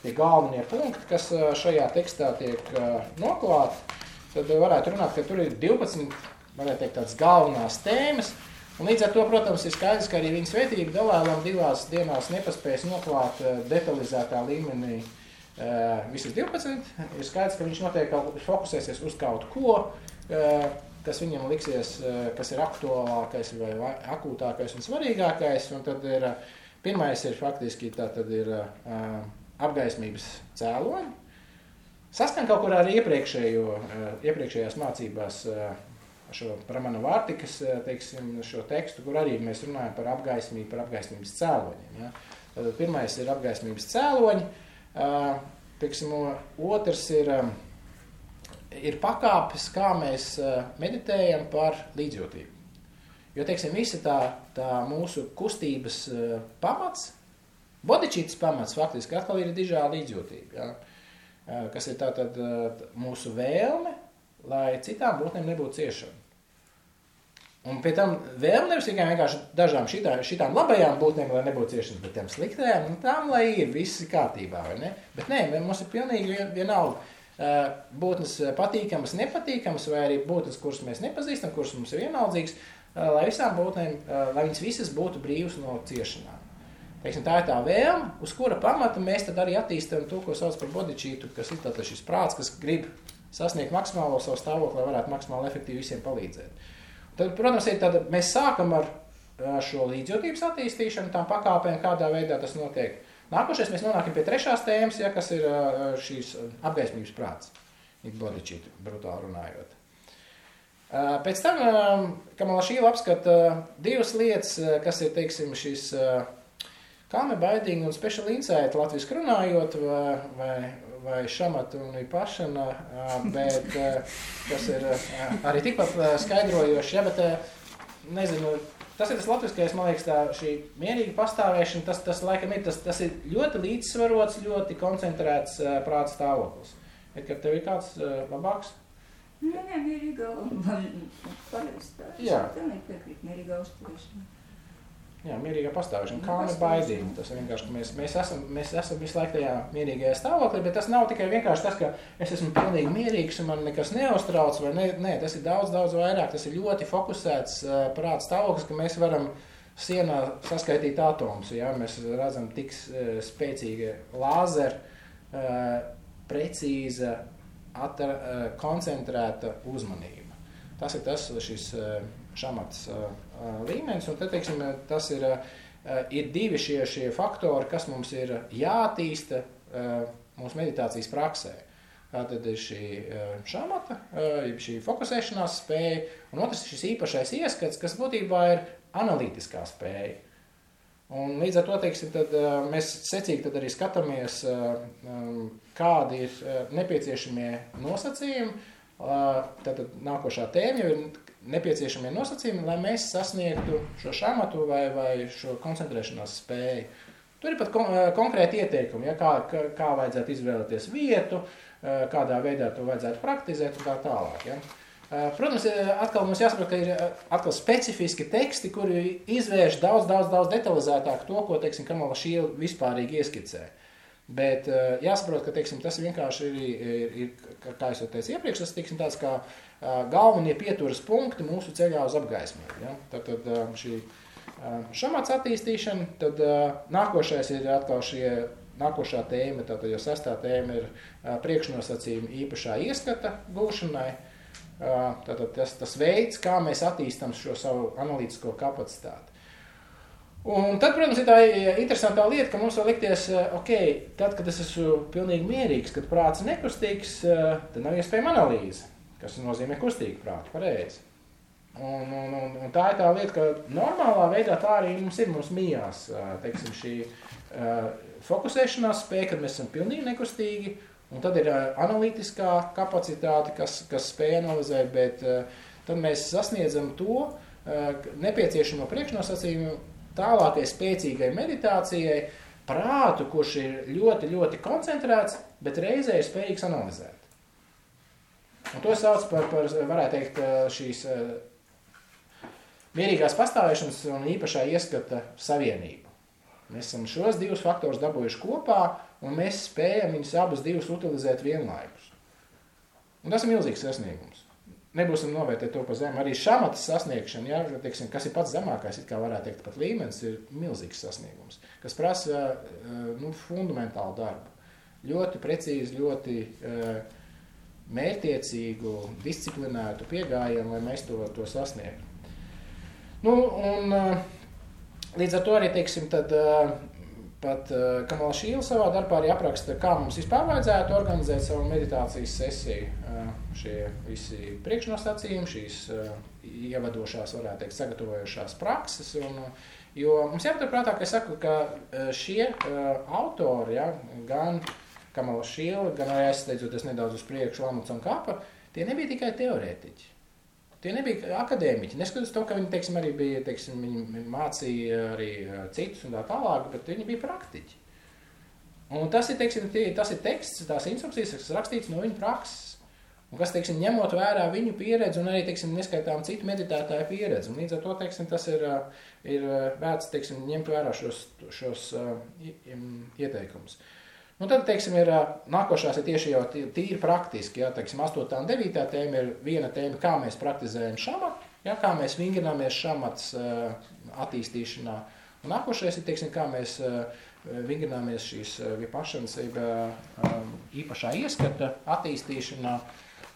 tie galvenie punkti, kas šajā tekstā tiek noklāti, tad varētu runāt, ka tur ir 12, varētu teikt, tādas galvenās tēmas. Un līdz ar to, protams, ir skaidrs, ka arī viņa svētība Dalēlam divās dienās nepaspējas noklāt uh, detalizētā līmenī uh, visas 12. Ir skaidrs, ka viņš noteikti fokusēsies uz kaut ko, uh, kas viņam liksies, kas ir aktuālākais vai akūtākais un svarīgākais. Un tad ir, pirmais ir faktiski tā tad ir apgaismības cēloņi Saskan kaut kur ar iepriekšējo, eh, iepriekšējās mācībās eh, šo Pramana Vārtikas eh, teiksim, šo tekstu, kur arī mēs runājam par apgaismību, par apgaismības cēloņiem. Ja? Tad pirmais ir apgaismības cēloņi, teiksim, otrs ir, ir pakāpes, kā mēs meditējam par līdzjūtību. Jo, teiksim, visa tā, tā mūsu kustības pamats, bodičītas pamats faktiski atkal ir dižā līdzjūtība. Ja? kas ir tātad mūsu vēlme, lai citām būtnēm nebūtu ciešana. Un pie tam vēl nevis tikai vienkārši dažām šitā, šitām labajām būtnēm, lai nebūtu ciešanas, bet tām sliktajām, un tām, lai ir viss kārtībā, vai ne? Bet nē, mums ir pilnīgi vienalga. Būtnes patīkamas, nepatīkamas, vai arī būtnes, kuras mēs nepazīstam, kuras mums ir vienaldzīgas, lai visām būtnēm, lai viņas visas būtu brīvas no ciešanām. Teiksim, tā ir tā vēlme, uz kura pamata mēs arī attīstām to, ko sauc par bodičītu, kas ir šis prāts, kas grib sasniegt maksimālo savu stāvokli, lai varētu maksimāli efektīvi visiem palīdzēt. Tad, protams, ir tāda, mēs sākam ar šo līdzjūtības attīstīšanu, tām pakāpēm, kādā veidā tas notiek. Nākošais mēs nonākam pie trešās tēmas, ja, kas ir šīs apgaismības prāts, bodičītu, brutāli runājot. Pēc tam Kamala Šīla apskata divas lietas, kas ir, teiksim, šis Kā me baidīgi un special insight latviski runājot, vai, vai, vai šamata un pašana, bet kas ir arī tikpat skaidrojoši, ja, bet nezinu, tas ir tas latviskais, man liekas, tā šī mierīga pastāvēšana, tas, tas laikam ir, tas, tas ir ļoti līdzsvarots, ļoti koncentrēts prāta stāvoklis. Bet, kad tev ir kāds labāks? Nē, nē, mierīga, pareizi tā. Jā. Pilnīgi piekrīt, mierīga uzturēšana. Jā, mierīgā pastāvēšana. Kā ne baidīgi. Tas vienkārši, ka mēs, mēs, esam, mēs esam visu laiku tajā mierīgajā stāvoklī, bet tas nav tikai vienkārši tas, ka es esmu pilnīgi mierīgs un man nekas neuztrauc. Ne, nē, tas ir daudz, daudz vairāk. Tas ir ļoti fokusēts uh, prāta stāvoklis, ka mēs varam sienā saskaitīt atomus. Ja? Mēs redzam tik uh, spēcīga lāzera, uh, precīza, atra, uh, koncentrēta uzmanība. Tas ir tas, šis uh, šamats. Uh, līmenis. Un tad, teiksim, tas ir, ir divi šie, šie faktori, kas mums ir jātīsta mūsu meditācijas praksē. Tātad ir šī šāmata, šī fokusēšanās spēja, un otrs ir šis īpašais ieskats, kas būtībā ir analītiskā spēja. Un līdz ar to teiksim, tad, mēs secīgi arī skatāmies, kādi ir nepieciešamie nosacījumi. Tātad nākošā tēma jau ir nepieciešamie nosacījumi, lai mēs sasniegtu šo šāmatu vai, vai šo koncentrēšanās spēju. Tur ir pat kon konkrēti ieteikumi, ja, kā, kā, kā vajadzētu izvēlēties vietu, kādā veidā to vajadzētu praktizēt un tā tālāk. Ja. Protams, atkal mums jāsaprot, ka ir atkal specifiski teksti, kuri izvērš daudz, daudz, daudz detalizētāk to, ko, teiksim, Kamala šī vispārīgi ieskicē. Bet jāsaprot, ka, teiksim, tas vienkārši ir, ir, ir, kā jau teicu iepriekš, tas, teiksim, tāds kā galvenie pieturas punkti mūsu ceļā uz apgaismību. Ja? Tad, tad šī šamats attīstīšana, tad nākošais ir atkal šie nākošā tēma, tātad jau sestā tēma ir priekšnosacījumi īpašā ieskata gūšanai. Tātad tas, tas veids, kā mēs attīstām šo savu analītisko kapacitāti. Un tad, protams, ir tā interesantā lieta, ka mums var likties, ok, tad, kad es esmu pilnīgi mierīgs, kad prāts ir nekustīgs, tad nav iespējama analīze, kas nozīmē kustīgu prātu, pareizi. Un, un, un, un tā ir tā lieta, ka normālā veidā tā arī mums ir, mums mījās, teiksim, šī fokusēšanās spēja, kad mēs esam pilnīgi nekustīgi, Un tad ir analītiskā kapacitāte, kas, kas spēj analizēt, bet tad mēs sasniedzam to nepieciešamo priekšnosacījumu tālākai spēcīgai meditācijai, prātu, kurš ir ļoti, ļoti koncentrēts, bet reizē ir spējīgs analizēt. Un to sauc par, par varētu teikt, šīs mierīgās pastāvēšanas un īpašā ieskata savienību. Mēs esam šos divus faktorus dabūjuši kopā, un mēs spējam viņus abus divus utilizēt vienlaikus. Un tas ir milzīgs sasniegums. Nebūsim novērtēt to pa zemu. Arī šāmatas sasniegšana, ja, teiksim, kas ir pats zemākais, kā varētu teikt, pat līmenis, ir milzīgs sasniegums, kas prasa eh, nu, fundamentālu darbu. Ļoti precīzi, ļoti uh, mērķiecīgu, disciplinētu pieejamību, lai mēs to, to sasniegtu. Nu, un, uh, līdz ar to arī teiksim, tad, Pat Kamala Šīla savā darbā arī apraksta, kā mums vispār vajadzētu organizēt savu meditācijas sesiju. Šie visi priekšnosacījumi, šīs uh, ievadošās, varētu teikt, sagatavojošās prakses. Un, jo mums jāpaturprātā, ka saku, ka šie autori, ja, gan Kamala Šīla, gan arī aizsteidzoties nedaudz uz priekšu Lamuts un Kapa, tie nebija tikai teorētiķi. Tie nebija akadēmiķi. Neskatoties to, ka viņi, teiksim, arī bija, teiksim, viņi mācīja arī citus un tā tālāk, bet viņi bija praktiķi. Un tas ir, teiksim, tie, tas ir teksts, tās instrukcijas, kas rakstīts no viņa prakses. Un kas, teiksim, ņemot vērā viņu pieredzi un arī, teiksim, neskaitām citu meditētāju pieredzi. Un līdz ar to, teiksim, tas ir, ir vērts, teiksim, ņemt vērā šos, šos ieteikumus. Nu, tad, teiksim, ir nākošās ir tieši jau tīri praktiski. Jā, teiksim, 8. un 9. tēma ir viena tēma, kā mēs praktizējam šamatu, jā, kā mēs vingrināmies šamats attīstīšanā. Un nākošais ir, teiksim, kā mēs vingrināmies šīs vipašanas īpašā ieskata attīstīšanā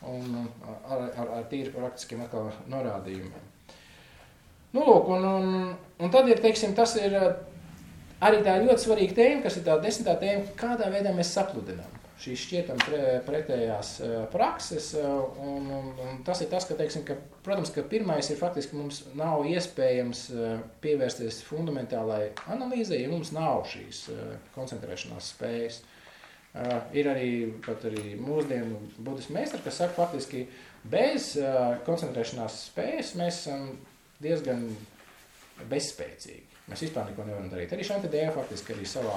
un ar, ar, ar tīri praktiskiem norādījumiem. Nu, lūk, un, un, un tad ir, teiksim, tas ir Arī tā ļoti svarīga tēma, kas ir tā desmitā tēma, kādā veidā mēs sapludinām šīs šķietam pre, pretējās uh, prakses. Uh, un, un, un tas ir tas, ka, teiksim, ka, protams, ka pirmais ir faktiski mums nav iespējams uh, pievērsties fundamentālai analīzei, ja mums nav šīs koncentrēšanās spējas. Ir arī, arī mūsdienu budismu meistari, kas saka, faktiski bez koncentrēšanās spējas mēs esam diezgan bezspēcīgi. Mēs vispār neko nevaram darīt. Arī šādi dēļ faktiski arī savā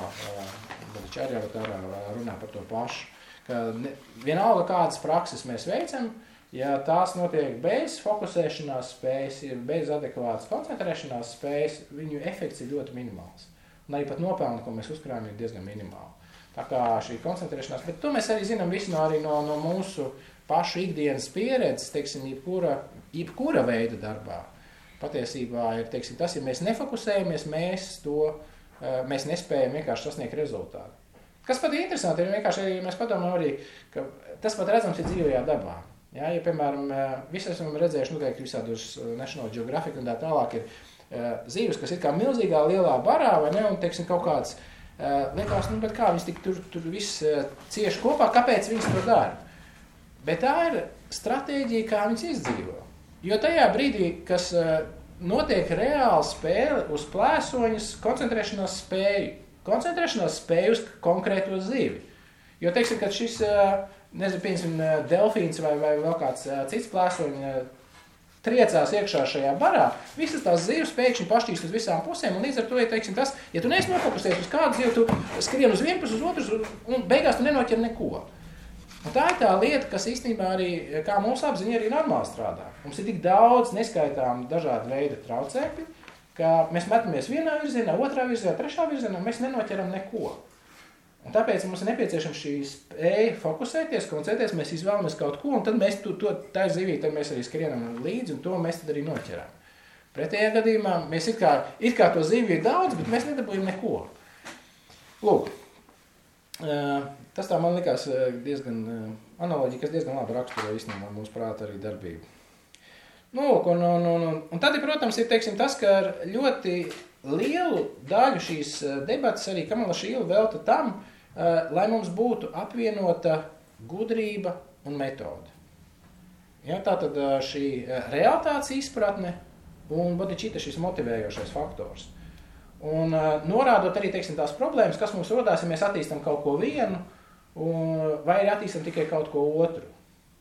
čārjāvatārā runā par to pašu. Ka ne, vienalga kādas prakses mēs veicam, ja tās notiek bez fokusēšanās spējas, bez adekvātas koncentrēšanās spējas, viņu efekts ir ļoti minimāls. Un arī pat nopelni, ko mēs uzkrājam, ir diezgan minimāli. Tā kā šī koncentrēšanās, bet to mēs arī zinām visi no, arī no, no mūsu pašu ikdienas pieredzes, teiksim, jebkura, jebkura veida darbā patiesībā ir teiksim, tas, ja mēs nefokusējamies, mēs to mēs nespējam vienkārši sasniegt rezultātu. Kas pat ir interesanti, ir vienkārši arī mēs padomājam arī, ka tas pat redzams ir dzīvajā dabā. Ja, ja piemēram, visi esam redzējuši noteikti visādus National Geographic un tā tālāk ir zīves, kas ir kā milzīgā lielā barā, vai ne, un, teiksim, kaut kāds, liekas, nu, bet kā viņas tik tur, tur viss cieši kopā, kāpēc viņas to dara? Bet tā ir stratēģija, kā viņas izdzīvo. Jo tajā brīdī, kas eh, notiek reāla spēle uz plēsoņas, koncentrēšanās spēju, koncentrēšanās spēju uz konkrēto zivi. Jo, teiksim, kad šis, eh, nezinu, piemēram, eh, delfīns vai, vai vēl kāds cits plēsoņš triecās iekšā šajā barā, visas tās zivs pēkšņi pašķīst uz visām pusēm, līdz ar to, ja, teiksim, tas, ja tu neesi nofokusējies uz kādu zivu, tu skrien uz vienu pusi, uz otru, un beigās tu nenoķer neko. Un tā ir tā lieta, kas īstenībā arī, kā mūsu apziņa, arī normāli strādā. Mums ir tik daudz neskaitām dažādu veidu traucēkļu, ka mēs metamies vienā virzienā, otrā virzienā, trešā virzienā, mēs nenoķeram neko. Un tāpēc mums ir nepieciešama šī spēja fokusēties, koncentrēties, mēs izvēlamies kaut ko, un tad mēs to, to tā zīvīt, tad mēs arī skrienam līdzi, un to mēs arī noķeram. Pretējā gadījumā mēs it kā, it kā to zīvi ir daudz, bet mēs nedabūjam neko. Lūk, tas tā man likās diezgan analoģija, kas diezgan labi raksturo īstenībā mūsu prāta arī darbību. Nu, un, un, un, un, un tad, protams, ir teiksim, tas, ka ļoti lielu daļu šīs debatas arī Kamala Šīla velta tam, lai mums būtu apvienota gudrība un metode. Ja, tā tad šī realitātes izpratne un botičīta šis motivējošais faktors. Un norādot arī teiksim, tās problēmas, kas mums rodās, ja mēs attīstām kaut ko vienu, un, vai arī attīstām tikai kaut ko otru.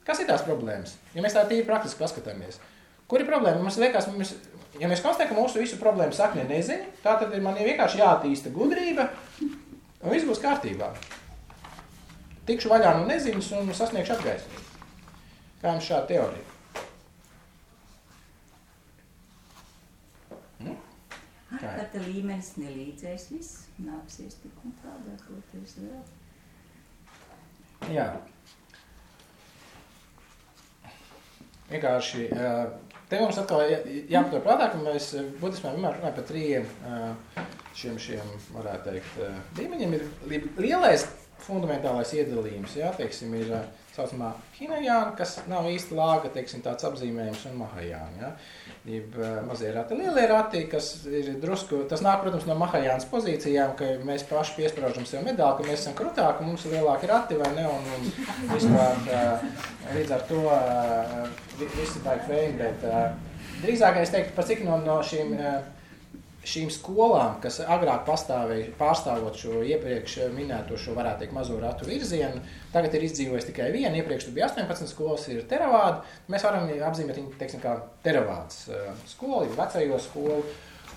Kas ir tās problēmas? Ja mēs tā tīri praktiski paskatāmies. Kur ir problēma? Mums liekas, mēs, ja mēs konstatējam, ka mūsu visu problēmu sakne nezina, tā tad man ir vienkārši jāattīsta gudrība, un viss būs kārtībā. Tikšu vaļā no neziņas un sasniegšu apgaismību. Kā jums šāda teorija? Ārkārta līmenis nelīdzēs viss, nāksies tik un tā darboties vēl. Jā. Vienkārši, te mums atkal jāpatur prātā, ka mēs budismā vienmēr runājam par trījiem šiem, šiem, varētu teikt, līmeņiem. Ir lielais fundamentālais iedalījums, jā, teiksim, ir saucamā hinajāna, kas nav īsti lāga, teiksim, tāds apzīmējums un mahajāna, jā jeb mazie rati, lielie rati, kas ir drusku, tas nāk, protams, no Mahajānas pozīcijām, ka mēs paši piesprāžam sev medāli, ka mēs esam krutāki, mums ir lielāki rati, vai ne, un, un vispār līdz ar to visi baigi feini, bet drīzāk es teiktu, par cik no, no šīm šīm skolām, kas agrāk pastāvēja, pārstāvot šo iepriekš minēto, šo varētu teikt, mazo ratu virzienu, tagad ir izdzīvojis tikai viena. Iepriekš tur bija 18 skolas, ir teravādi. Mēs varam apzīmēt viņu, teiksim, kā teravāds uh, skolu, jau vecajo skolu.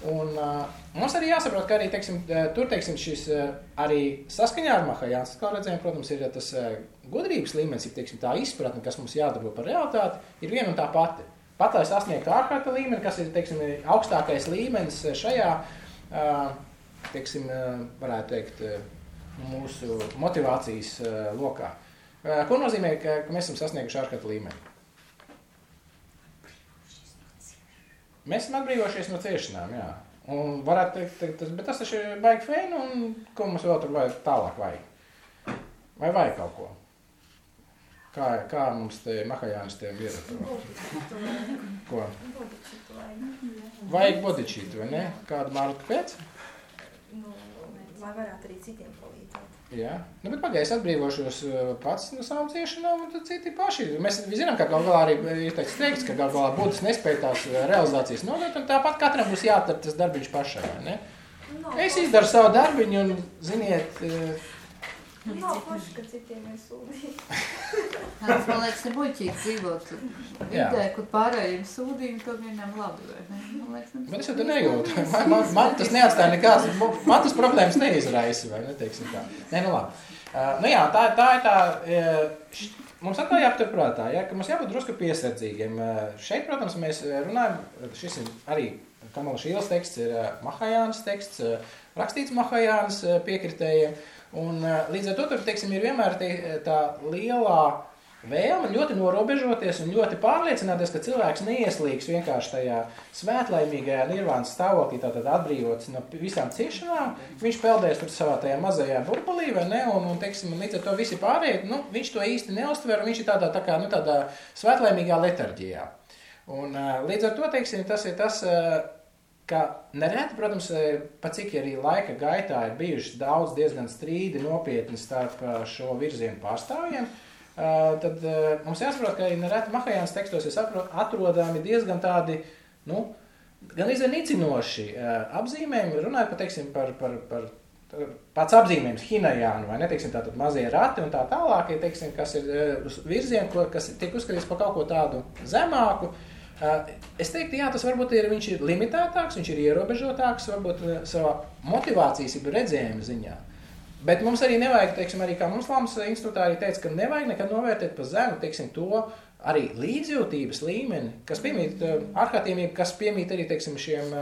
Un, uh, mums arī jāsaprot, ka arī teiksim, uh, tur teiksim, šis uh, arī saskaņā ar Mahajānas redzējumu, protams, ir tas uh, gudrības līmenis, teiksim, tā izpratne, kas mums jādabū par realitāti, ir viena un tā pati. Pat lai sasniegtu ārkārta līmeni, kas ir teiksim, augstākais līmenis šajā, teiksim, varētu teikt, mūsu motivācijas lokā. Ko nozīmē, ka, ka mēs esam sasnieguši ārkārta līmeni? Mēs esam atbrīvojušies no ciešanām, jā. Un varētu teikt, tas, bet tas taču ir baigi feini, un ko mums vēl tur vajag tālāk vajag? Vai vajag kaut ko? Kā, kā mums te Mahajānis tiem ir? Ko? Vajag bodičītu, vai ne? Kādu mārku pēc? Nu, lai varētu arī citiem palīdzēt. Jā, nu, bet pagaidzi atbrīvošos uh, pats no savām ciešanām, un tad citi paši. Mēs zinām, ka gal galā arī ir teiks teikts, ka gal galā būtis nespēj tās uh, realizācijas novēt, un tāpat katram būs jāatrod tas darbiņš pašai, vai ne? No, es izdaru savu darbiņu, un, ziniet, uh, Nav paši, ka citiem ir sūdīgi. Tas, man liekas, ir muļķīgi dzīvot vidē, kur pārējiem sūdīgi, to vienam labi, vai ne? Man liekas, Bet es jau te nejūtu. Man, man, man tas neatstāja nekāds, man tas problēmas neizraisa, vai ne, teiksim tā. Nē, nu labi. Uh, nu jā, tā, tā ir tā, uh, mums atkal jāpaturprātā, ja, ka mums jābūt drusku piesardzīgiem. Uh, šeit, protams, mēs runājam, šis ir arī Kamala Šīles teksts, ir Mahajānas teksts, rakstīts Mahajānas piekritējiem. Uh, Un, eh, līdz ar to tur teiksim, ir vienmēr te, tā lielā vēlme ļoti norobežoties un ļoti pārliecināties, ka cilvēks neieslīgs vienkārši tajā svētlaimīgajā nirvānas stāvoklī, tātad atbrīvots no visām ciešanām. Viņš peldēs tur savā tajā mazajā burbulī, vai ne? Un, un teiksim, līdz ar to visi pārējie, nu, viņš to īsti neuztver, un viņš ir tādā, tā kā, nu, tādā svētlaimīgā letarģijā. Un, eh, līdz ar to, teiksim, tas ir tas, eh, ka nereti, protams, e, pat cik arī laika gaitā ir bijuši daudz diezgan strīdi nopietni starp e, šo virzienu pārstāvjiem, e, tad mums jāsaprot, ka arī nereti Mahajānas tekstos ir atrodami diezgan tādi, nu, gan izvien nicinoši apzīmējumi, runājot par, teiksim, par, par, par pats apzīmējums Hinajānu, vai ne, teiksim, tātad mazie rati un tā tālāk, ja, teiksim, kas ir virzieni, kas tiek uzskatīts par kaut ko tādu zemāku, uh, Es teiktu, jā, tas varbūt ir, viņš ir limitētāks, viņš ir ierobežotāks, varbūt savā motivācijas, redzējuma ziņā. Bet mums arī nevajag, teiksim, arī kā mums Lamas institūtā arī teica, ka nevajag nekad novērtēt pa zemu, teiksim, to arī līdzjūtības līmeni, kas piemīt uh, arhātīmību, kas piemīt arī, teiksim, šiem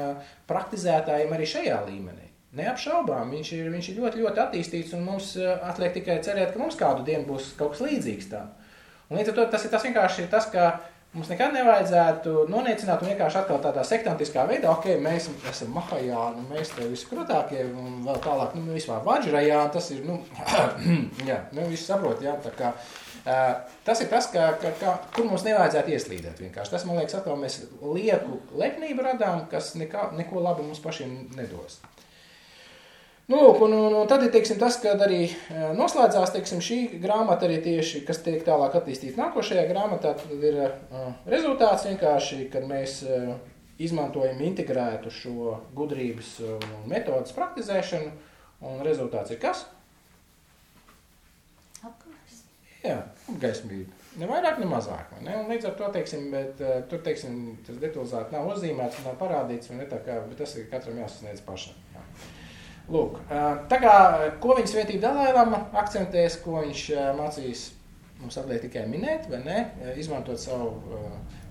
praktizētājiem arī šajā līmenī. Neapšaubām, viņš ir, viņš ir ļoti, ļoti attīstīts, un mums atliek tikai cerēt, ka mums kādu dienu būs kaut kas līdzīgs tam. Un līdz ar to tas ir tas vienkārši tas, ka Mums nekad nevajadzētu noniecināt un vienkārši atkal tādā sektantiskā veidā, ok, mēs esam Mahajāni, mēs te visi krūtākie un vēl tālāk, nu, vispār Vajrajāni, tas ir, nu, *clears throat* jā, nu, visi saprot, jā, tā kā, uh, tas ir tas, ka, ka, ka, kur mums nevajadzētu ieslīdēt vienkārši. Tas, man liekas, atkal mēs lieku lepnību radām, kas nekā, neko labu mums pašiem nedos. Nu, un, un, un tad ir teiksim, tas, ka arī e, noslēdzās teiksim, šī grāmata, arī tieši, kas tiek tālāk attīstīta nākošajā grāmatā. Tad ir uh, rezultāts vienkārši, kad mēs uh, izmantojam integrētu šo gudrības un metodas praktizēšanu. Un rezultāts ir kas? Apgājis. Jā, gaismība. Ne vairāk, ne mazāk. Ne? Un līdz ar to teiksim, bet, uh, tur teiksim, tas detalizēti nav uzzīmēts, nav parādīts, ne tā kā, bet tas ir katram jāsasniedz pašam. Lūk, tā kā, ko viņa svētība Dalēlama akcentēs, ko viņš mācīs, mums atliek tikai minēt, vai ne, izmantot savu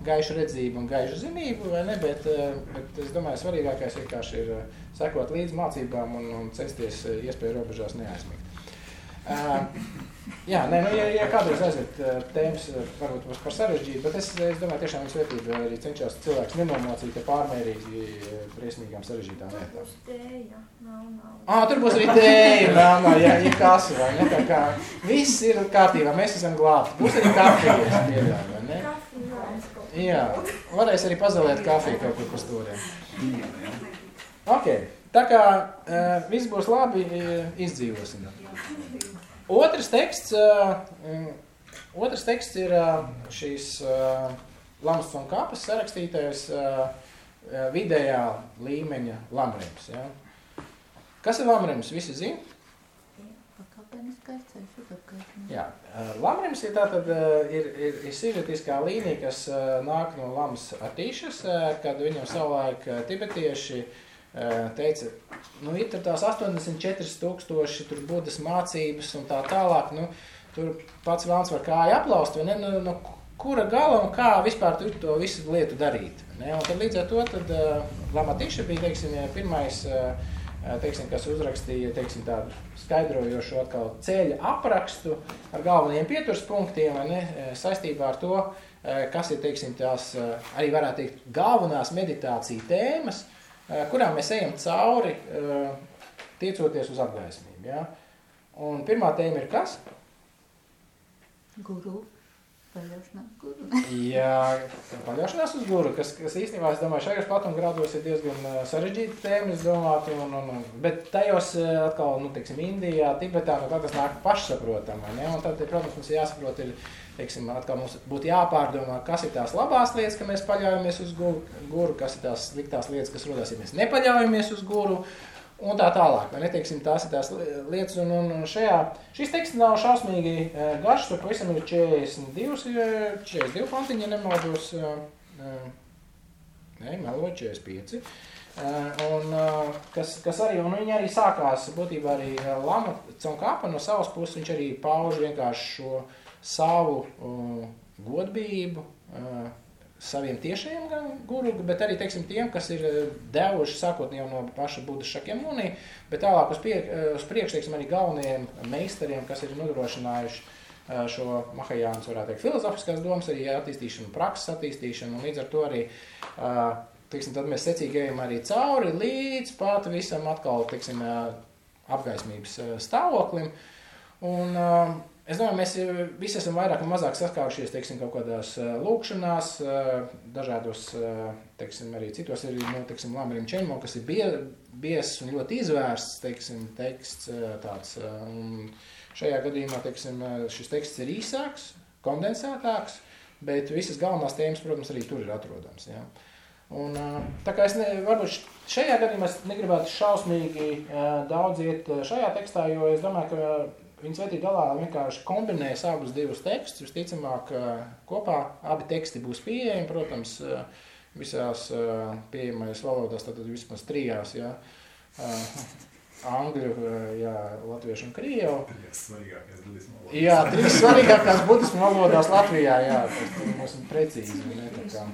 gaišu redzību un gaišu zinību, vai ne, bet, bet es domāju, svarīgākais vienkārši ir sekot līdz mācībām un, un censties iespēju robežās neaizmigt. Jā, nē, nu, ja, ja kādreiz aiziet tēmas, varbūt būs par sarežģītu, bet es, es domāju, tiešām viņa svētība arī cenšas cilvēks nenomocīt pārmērīgi briesmīgām sarežģītām lietām. Tēja, nav, nav. Ā, tur būs arī tēja, māmā, ja, ja kas, vai ne, tā kā viss ir kārtībā, mēs esam glābti. Būs arī kafija, es pieļauju, vai ne? Jā, varēs arī pazalēt kafiju kaut kur pa stūriem. Ok, tā kā uh, viss būs labi, izdzīvosim. Otrs teksts, uh, otrs teksts ir uh, šīs uh, Lams un Kāpas sarakstītais uh, vidējā līmeņa lamrims. Ja? Kas ir lamrims? Visi apkārtni. Jā, lamrims ir tātad ir, ir, ir sižetiskā līnija, kas nāk no lamas attīšas, kad viņam savulaik tibetieši teica, nu, ir tās 84 tūkstoši, tur būdas mācības un tā tālāk, nu, tur pats vēlns var kāju aplaust, vai ne, nu, nu, kura gala un kā vispār tur to visu lietu darīt. Ne? Un tad līdz ar to tad uh, Lama Tiša bija, teiksim, pirmais, uh, teiksim, kas uzrakstīja, teiksim, tādu skaidrojošu atkal ceļa aprakstu ar galvenajiem pieturas punktiem, vai ne, saistībā ar to, kas ir, teiksim, tās, arī varētu teikt, galvenās meditācija tēmas, kurām mēs ejam cauri, uh, tiecoties uz apgaismību. Ja? Un pirmā tēma ir kas? Guru. Paļaušanās guru. *laughs* Jā, paļaušanās uz guru, kas, kas īstenībā, es domāju, šajos platuma grādos ir diezgan uh, sarežģīta tēma, es domāju, un, un, un, bet tajos atkal, nu, teiksim, Indijā, Tibetā, nu, tā tas nāk pašsaprotami, ne? Un tad, protams, mums jāsaprot, ir, teiksim, mums būtu jāpārdomā, kas ir tās labās lietas, ka mēs paļaujamies uz guru, kas ir tās sliktās lietas, kas rodas, ja mēs nepaļaujamies uz guru, un tā tālāk. Neteiksim, tās ir tās lietas, un, un šajā, šis teksts nav šausmīgi garš, tur pavisam ir 42, 42 pantiņi, ja nemaldos, ne, meloju 45. Un, kas, kas arī, un viņi arī sākās, būtībā arī Lama Cankāpa no savas puses, viņš arī pauž vienkārši šo savu uh, godbību, uh, saviem tiešajiem guru, bet arī teiksim, tiem, kas ir devuši sākot jau no paša Budas Šakjamunī, bet tālāk uz, pie, uz priekšu, teiksim, arī galvenajiem meistariem, kas ir nodrošinājuši šo Mahajānas, varētu teikt, filozofiskās domas, arī attīstīšanu, prakses attīstīšanu, un līdz ar to arī, teiksim, tad mēs secīgi ejam arī cauri līdz pat visam atkal, teiksim, apgaismības stāvoklim, un Es domāju, mēs visi esam vairāk vai mazāk saskārušies teiksim, kaut kādās lūkšanās, dažādos, teiksim, arī citos ir, nu, teiksim, Lamrim Čenmo, kas ir bie, bies un ļoti izvērsts, teiksim, teksts tāds. Un šajā gadījumā, teiksim, šis teksts ir īsāks, kondensētāks, bet visas galvenās tēmas, protams, arī tur ir atrodams. Ja? Un, tā kā es ne, varbūt šajā gadījumā es negribētu šausmīgi daudz iet šajā tekstā, jo es domāju, ka Viņa svētība galā vienkārši kombinēs abus divus tekstus. Visticamāk, kopā abi teksti būs pieejami, protams, visās pieejamajās valodās, tātad vismaz trijās. Ja. angļu, jā, latviešu un krievu. Jā, trīs svarīgākās budismu valodās Latvijā, jā, tas ir precīzi. Ne, tā, kā,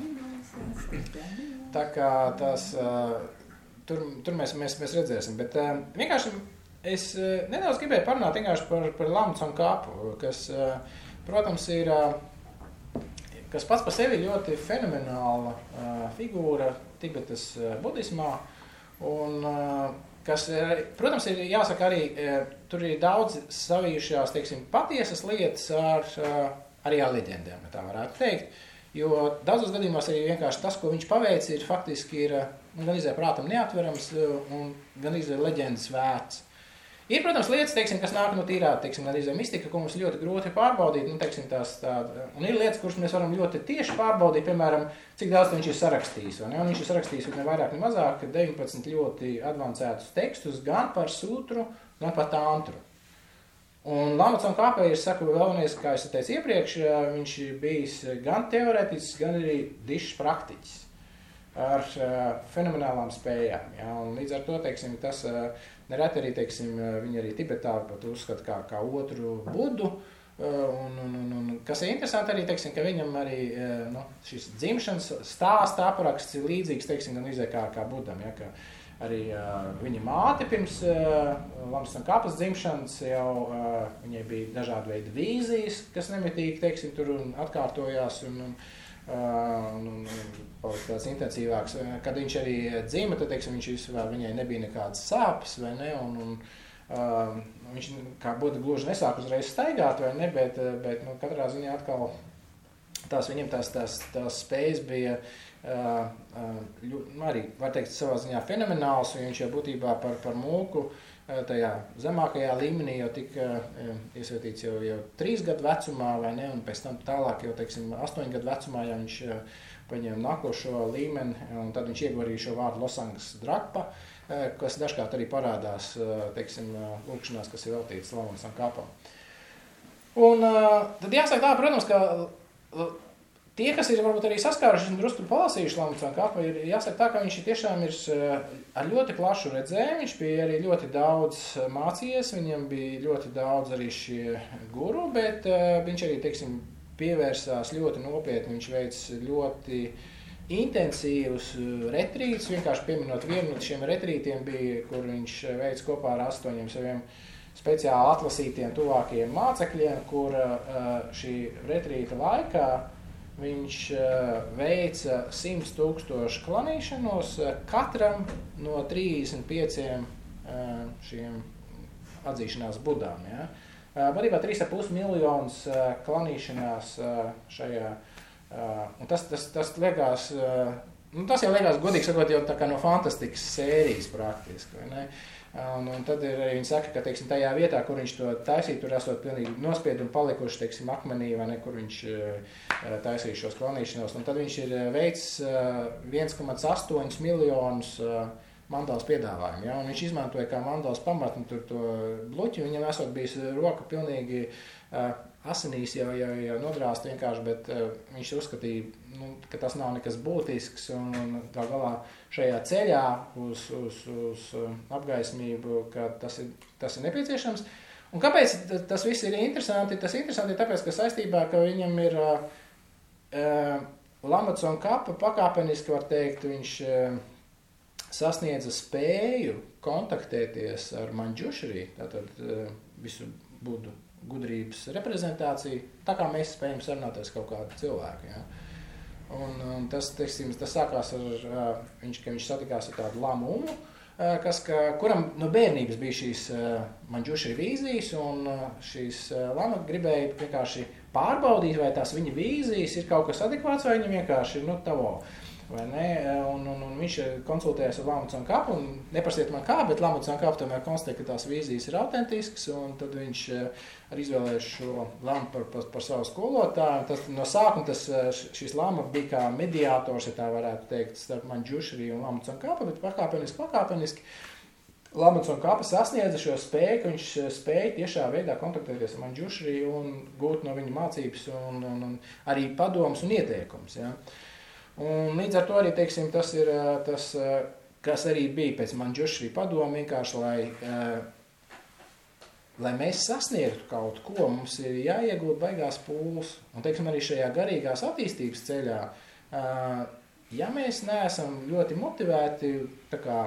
tā kā tas, tur, tur mēs, mēs, mēs redzēsim, bet vienkārši es nedaudz gribēju parunāt par, par Lamts un Kāpu, kas, protams, ir, kas pats par sevi ļoti fenomenāla figūra Tibetas budismā, un kas, eh, protams, ir jāsaka arī, eh, tur ir daudz savijušās, teiksim, patiesas lietas ar, eh, arī ar leģendēm, tā varētu teikt. Jo daudzos gadījumos arī vienkārši tas, ko viņš paveic, ir faktiski ir nu, gan izē prātam neatverams un gan izē leģendas vērts. Ir, protams, lietas, teiksim, kas nāk no tīrā, teiksim, arī mistika, ko mums ļoti grūti pārbaudīt. Nu, teiksim, tās, tā, un ir lietas, kuras mēs varam ļoti tieši pārbaudīt, piemēram, cik daudz viņš ir sarakstījis. Un viņš ir sarakstījis ne vairāk, ne mazāk 19 ļoti avansētus tekstus gan par sutru, gan par tantru. Un Lamats un Kāpē ir saka, galvenais, kā es teicu iepriekš, viņš bijis gan teorētisks, gan arī dišs praktiķis ar uh, fenomenālām spējām. Ja? Līdz ar to teiksim, tas uh, Nereti arī, teiksim, viņi arī Tibetā uzskata kā, kā otru budu. Un, un, un, un, kas ir interesanti arī, teiksim, ka viņam arī nu, šis dzimšanas stāsta apraksts ir līdzīgs, teiksim, gan izē kā, kā budam, ja, ka arī uh, viņa māte pirms uh, Lamsam kapas dzimšanas jau uh, viņai bija dažādi veidi vīzijas, kas nemitīgi, teiksim, tur atkārtojās un, un un, un palikt tāds intensīvāks. Kad viņš arī dzima, tad teiksim, viņš vispār viņai nebija nekādas sāpes, vai ne? Un, un, uh, viņš kā būtu gluži nesāk uzreiz staigāt, vai ne? Bet, bet nu, katrā ziņā atkal tās viņam tās, tās, tās spējas bija uh, ļu, arī, var teikt, savā ziņā fenomenāls, jo viņš jau būtībā par, par mūku uh, tajā zemākajā līmenī jau tika iesvētīts jau, jau trīs gadu vecumā, vai ne, un pēc tam tālāk jau, teiksim, astoņu gadu vecumā, ja viņš paņēma nākošo līmeni, un tad viņš ieguva arī šo vārdu Losangas drakpa, kas dažkārt arī parādās, teiksim, lūkšanās, kas ir veltīts Lavonsam kapam. Un tad jāsaka tā, protams, ka Tie, kas ir varbūt arī saskārušies un drusku palasījuši Lamsona kapu, ir jāsaka tā, ka viņš tiešām ir eh, ar ļoti plašu redzējumu, viņš bija arī ļoti daudz eh, mācījies, viņam bija ļoti daudz arī šie guru, bet uh, viņš arī, teiksim, pievērsās ļoti nopietni, viņš veic ļoti intensīvus retrītus, vienkārši pieminot vienu no šiem retrītiem bija, kur viņš veic kopā ar astoņiem saviem speciāli atlasītiem tuvākajiem mācekļiem, kur uh, šī retrīta laikā Viņš uh, veica 100 tūkstošu klanīšanos uh, katram no 35 uh, eh, šiem atzīšanās budām. Ja? Būtībā 3,5 miljonus klanīšanās šajā. Tas, tas, tas liekas, nu, tas jau liekas, godīgi sakot, jau no fantastikas sērijas praktiski. Un, un tad ir arī viņi saka, ka teiksim, tajā vietā, kur viņš to taisīja, tur esot pilnīgi nospiedumi palikuši teiksim, akmenī, vai ne, kur viņš uh, taisīja šos klonīšanos. Un tad viņš ir veicis uh, 1,8 miljonus uh, mandāls piedāvājumu. Ja? Un viņš izmantoja kā mandāls pamatu to bluķi. Viņam esot bijis roka pilnīgi uh, asinīs jau, jau, jau nodrāst vienkārši, bet uh, viņš uzskatīja, nu, ka tas nav nekas būtisks un, un tā galā šajā ceļā uz, uz, uz uh, apgaismību, ka tas ir, tas ir nepieciešams. Un kāpēc tas viss ir interesanti? Tas ir interesanti tāpēc, ka saistībā, ka viņam ir uh, uh, Lamats un Kapa pakāpeniski, var teikt, viņš uh, sasniedza spēju kontaktēties ar Manģušrī, tātad uh, visu budu gudrības reprezentāciju, tā kā mēs spējam sarunāties kaut kādu cilvēku. Ja? Un, un tas, teiksim, tas sākās ar viņš, ka viņš satikās ar tādu lamumu, kas, ka, kuram no bērnības bija šīs manģuši vīzijas, un šīs lama gribēja vienkārši pārbaudīt, vai tās viņa vīzijas ir kaut kas adekvāts, vai viņa vienkārši ir nu, tavo. Un, un, un viņš konsultējās ar Lamuts un Kapu. Neprasiet man kā, bet Lamuts un Kapu tomēr konstatēja, ka tās vīzijas ir autentiskas. Tad viņš arī izvēlējās šo lamu par, par, par savu skolotāju. Tas, no sākuma tas, šis lama bija kā mediātors, ja tā varētu teikt, starp Manģušrī un Lamuts un Kapu, bet pakāpeniski, pakāpeniski. Lamats un Kapa sasniedza šo spēju, ka viņš spēja tiešā veidā kontaktēties ar Manģušrī un gūt no viņa mācības un, un, un arī padomus un ieteikumus. Ja. Un līdz ar to arī teiksim, tas ir tas, kas arī bija pēc Manžušī padoma, vienkārši lai, lai mēs sasniegtu kaut ko, mums ir jāiegūt baigās pūles. Un, teiksim, arī šajā garīgās attīstības ceļā, ja mēs neesam ļoti motivēti, tā kā,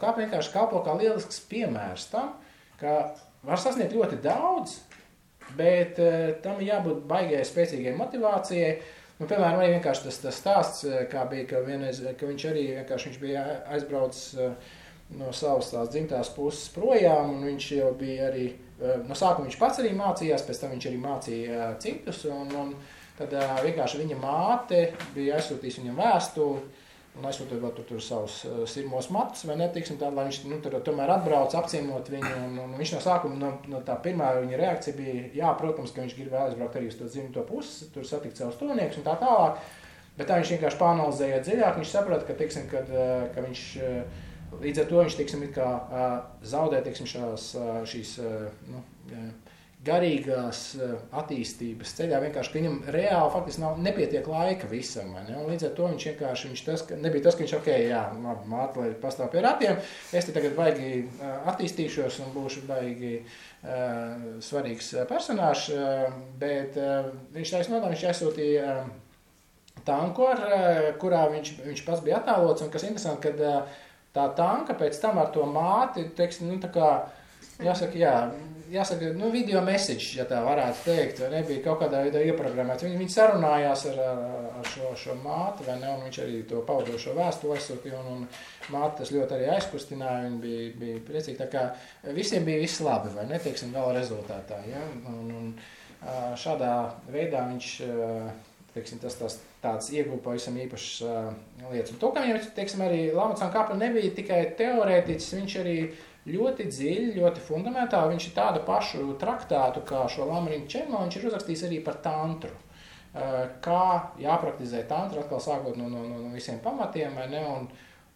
kā vienkārši kalpo kā lielisks piemērs tam, ka var sasniegt ļoti daudz, bet tam jābūt baigai spēcīgai motivācijai. Nu, piemēram, arī tas, tas stāsts, kā bija, ka, vienreiz, ka viņš arī vienkārši viņš bija aizbraucis no savas tās dzimtās puses projām, un viņš jau bija arī, uh, no sākuma viņš pats arī mācījās, pēc tam viņš arī mācīja citus, un, un tad vienkārši viņa māte bija aizsūtījusi viņam vēstuli, un aizsūtot vēl tur, tur savus sirmos matus, vai netiksim tā, lai viņš nu, tur tomēr atbrauc, apciemot viņu, un, un viņš no sākuma, no, no tā pirmā viņa reakcija bija, jā, protams, ka viņš grib vēl aizbraukt arī uz to dzimto pusi, tur satikt savus tuvniekus un tā tālāk, bet tā viņš vienkārši pāanalizēja dziļāk, viņš saprata, ka, tiksim, kad, ka viņš, līdz ar to viņš, tiksim, kā zaudē, tiksim, šās, šīs, nu, garīgās attīstības ceļā. Vienkārši viņam reāli faktiski nav, nepietiek laika visam. Ne? Un līdz ar to viņš vienkārši viņš tas, ka, nebija tas, ka viņš ok, jā, labi, māte, lai pastāv pie ratiem, es te tagad baigi attīstīšos un būšu baigi uh, svarīgs personāžs, uh, bet uh, viņš taisnotā viņš aizsūtīja uh, tanku, ar, uh, kurā viņš, viņš pats bija attēlots, un kas interesanti, kad uh, tā tanka pēc tam ar to māti, teiksim, nu tā kā, jāsaka, jā, jāsaka, nu, video message, ja tā varētu teikt, nebija kaut kādā veidā ieprogrammēts. Viņi, viņi sarunājās ar, ar šo, šo māti, vai ne, un viņš arī to paudošo vēstuli aizsūtīja, un, un māte tas ļoti arī aizkustināja, viņi bija, bija priecīgi. Tā kā visiem bija viss labi, vai ne, teiksim, gala rezultātā, ja, un, un šādā veidā viņš, teiksim, tas tās tāds ieguva pavisam īpašas uh, lietas. Un to, ka viņam, teiksim, arī Lamats un Kapra nebija tikai teorētiķis, viņš arī uh, ļoti dziļi, ļoti fundamentāli. Viņš ir tādu pašu traktātu kā šo Lamriņu Čemo, viņš ir uzrakstījis arī par tantru. Eh, kā jāpraktizē tantru, atkal sākot no, no, no visiem pamatiem, ne, un,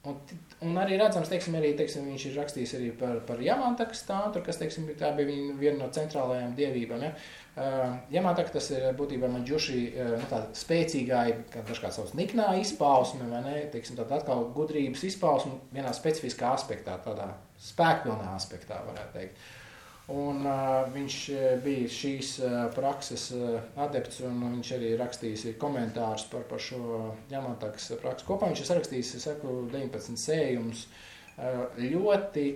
un, un arī redzams, teiksim, arī, teiksim, viņš ir rakstījis arī par, par Jamantakas tantru, kas, teiksim, bija viņa viena no centrālajām dievībām, ja. Uh, Jamantaka tas ir būtībā man džuši uh, nu, tāda spēcīgā, kā dažkārt sauc niknā izpausme, vai ne, teiksim, tāda atkal gudrības izpausme vienā specifiskā aspektā, tādā spēkpilnā aspektā, varētu teikt. Un, uh, viņš bija šīs uh, prakses uh, adepts, un viņš arī rakstījis komentārus par, par šo ņemantākas praksi. Kopā viņš ir sarakstījis, saku, 19 sējumus. Uh, ļoti,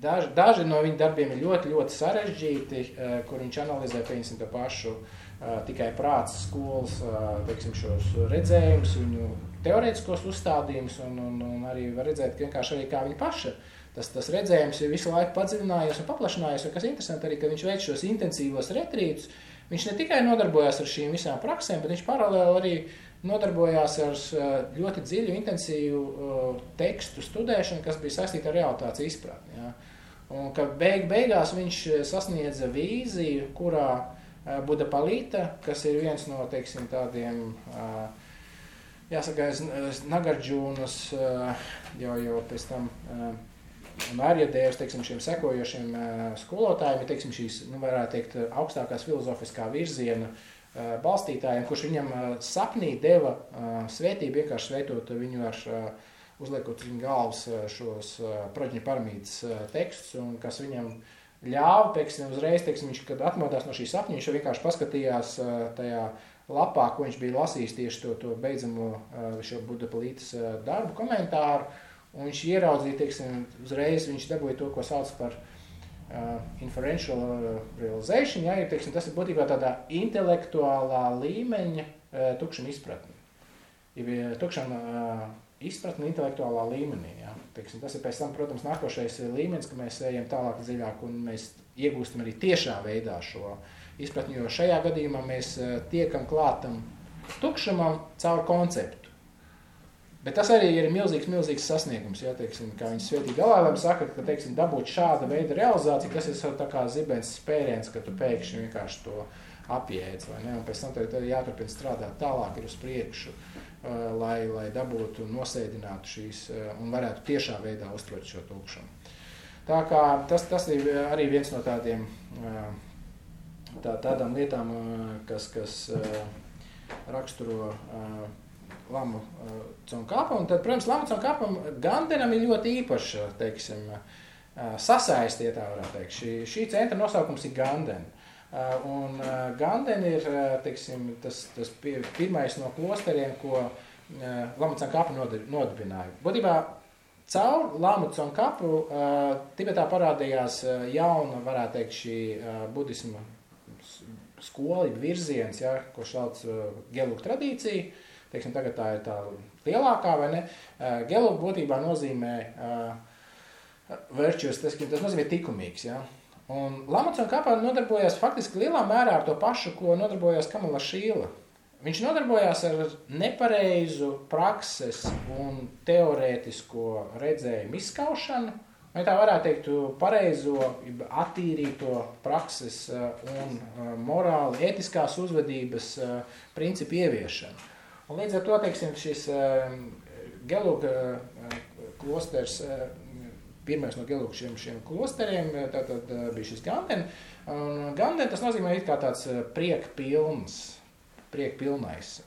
daži, daži no viņa darbiem ir ļoti, ļoti sarežģīti, uh, kur viņš analizē, piemēram, to pašu uh, tikai prāts skolas, uh, teiksim, šos redzējumus, viņu teorētiskos uzstādījumus, un, un, un arī var redzēt, ka vienkārši arī kā viņa paša uh, tas, tas redzējums ir visu laiku padziļinājies un paplašinājies. Un kas interesanti arī, ka viņš veic šos intensīvos retrītus. Viņš ne tikai nodarbojās ar šīm visām praksēm, bet viņš paralēli arī nodarbojās ar uh, ļoti dziļu, intensīvu uh, tekstu studēšanu, kas bija saistīta ar realitātes izpratni. Ja? Un ka beig, beigās viņš uh, sasniedza vīziju, kurā uh, Buda Palīta, kas ir viens no teiksim, tādiem, uh, jāsaka, Nagardžūnas, uh, jau, jau pēc tam. Uh, mērķiedējas, teiksim, šiem sekojošiem skolotājiem, teiksim, šīs, nu, teikt, augstākās filozofiskā virziena balstītājiem, kurš viņam sapnī deva svētību, vienkārši sveitot viņu ar uzliekot viņu galvas šos proģiņa paramītas tekstus, un kas viņam ļāva, teiksim, uzreiz, teiksim, viņš, kad atmodās no šī sapņa, viņš vienkārši paskatījās tajā lapā, ko viņš bija lasījis tieši to, to beidzamo šo Budapalītas darbu komentāru, Un viņš ieraudzīja, teiksim, uzreiz viņš dabūja to, ko sauc par uh, inferential realization. Ja, teiksim, tas ir būtībā tādā intelektuālā līmeņa uh, tukšana izpratne. Ja tukšana uh, izpratne intelektuālā līmenī. Ja. Teiksim, tas ir pēc tam, protams, nākošais līmenis, ka mēs ejam tālāk dziļāk un mēs iegūstam arī tiešā veidā šo izpratni, jo šajā gadījumā mēs uh, tiekam klātam tukšumam caur konceptu. Bet tas arī ir milzīgs, milzīgs sasniegums. Ja, teiksim, kā viņas svētīgi galā saka, ka teiksim, dabūt šāda veida realizāciju, tas ir tā kā zibens spēriens, ka tu pēkšņi vienkārši to apiedz. Un pēc tam tev jāturpina strādāt tālāk uz priekšu, uh, lai, lai dabūtu un nosēdinātu šīs uh, un varētu tiešā veidā uztvert šo tukšumu. Tā kā tas, tas ir arī viens no tādiem, uh, tā, tādām lietām, kas, kas raksturo Lamu Cunkapa. Un tad, protams, Lamu Cunkapam Gandenam ir ļoti īpaša, teiksim, sasaistie, tā varētu teikt. Šī, šī centra nosaukums ir Ganden. Un Ganden ir, teiksim, tas, tas pirmais no klosteriem, ko Lamu Cunkapa nodibināja. Būtībā Caur Lamucu un kapu Tibetā parādījās jauna, varētu teikt, šī budisma skola, virziens, ja, ko sauc geluk tradīcija. Teiksim, tagad tā ir tā lielākā, vai ne? Geluk būtībā nozīmē virtuous, tas, tas nozīmē likumīgs. Ja? Un Lamucu un kapā nodarbojās faktiski lielā mērā ar to pašu, ko nodarbojās Kamala Šīla. Viņš nodarbojās ar nepareizu prakses un teorētisko redzējumu izskaušanu, vai tā varētu teikt, pareizo, attīrīto prakses un morāli, etiskās uzvedības principu ieviešanu. Un līdz ar to, teiksim, šis Geluga klosters, pirmais no Geluga šiem, šiem klosteriem, tātad bija šis Ganden. Un Ganden tas nozīmē it kā tāds prieka pilns, priekpilnais.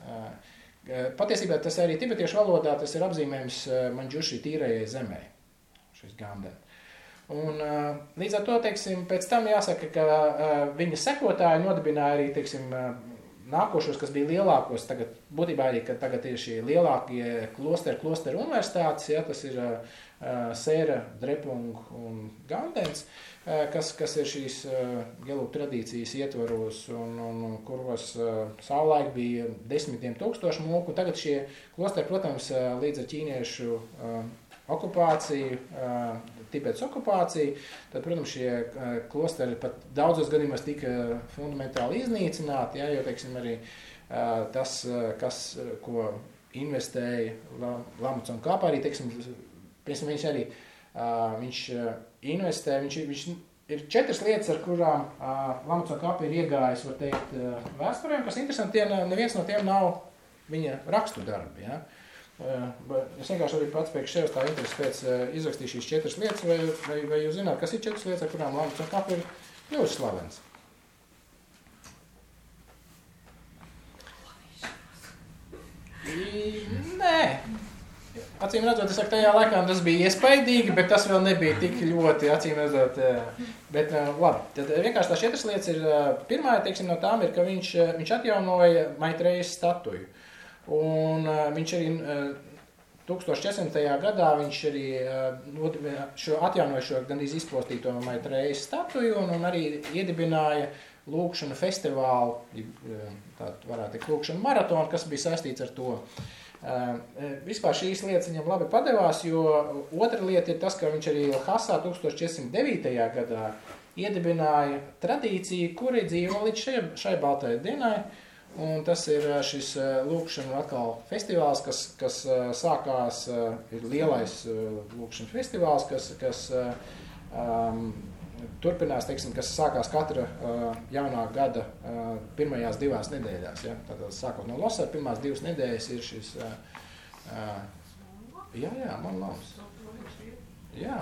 Patiesībā tas arī tibetiešu valodā tas ir apzīmējums manģuši tīrajai zemē, šis ganden. Un, līdz ar to, teiksim, pēc tam jāsaka, ka viņa sekotāji nodibināja arī, teiksim, nākošos, kas bija lielākos, tagad būtībā arī, tagad ir šie lielākie klosteri, klosteru universitātes, ja, tas ir uh, Sēra, Drepung un Gandens. Uh, Eh, kas, kas ir šīs eh, gelu tradīcijas ietvaros, un, un, un kuros eh, savulaik bija desmitiem tūkstoši mūku. Tagad šie klosteri, protams, līdz ar ķīniešu okupāciju, Tibetas okupāciju, tad, protams, šie klosteri pat daudzos gadījumos tika fundamentāli iznīcināti, ja, jo, teiksim, arī tas, kas, ko investēja Lamuts un Kāpā, arī, teiksim, piemēram, viņš arī viņš investē, viņš, viņš ir četras lietas, ar kurām uh, Lamats un Kapi ir iegājis, var teikt, uh, vēsturē, kas interesanti, tie neviens no tiem nav viņa rakstu darbi, ja? Uh, es vienkārši arī pats pēc sevis tā interesi pēc uh, izrakstīju šīs četras lietas, vai, vai, vai jūs zināt, kas ir četras lietas, ar kurām Lamats un Kapi ir ļoti slavens? Nē, Acīm redzot, es saku, tajā laikā tas bija iespaidīgi, bet tas vēl nebija tik ļoti, acīm redzot. Bet labi, tad vienkārši tās četras lietas ir, pirmā, teiksim, no tām ir, ka viņš, viņš atjaunoja Maitrejas statuju. Un viņš arī 1400. gadā viņš arī šo atjaunoja šo gandrīz izpostīto Maitrejas statuju un, un arī iedibināja lūkšanu festivālu, tā varētu teikt, lūkšanu maratonu, kas bija saistīts ar to. Uh, Vispār šīs lietas viņam labi padevās, jo otra lieta ir tas, ka viņš arī Hasā 1409. gadā iedibināja tradīciju, kuri dzīvo līdz šai, šai baltajai dienai. Un tas ir šis lūkšana atkal festivāls, kas, kas sākās, ir lielais lūkšana festivāls, kas, kas um, turpinās, teiksim, kas sākās katra uh, jaunā gada uh, pirmajās divās nedēļās. Ja? Tātad sākot no Losara, pirmās divas nedēļas ir šis, uh, uh, jā, jā, man labs. Jā,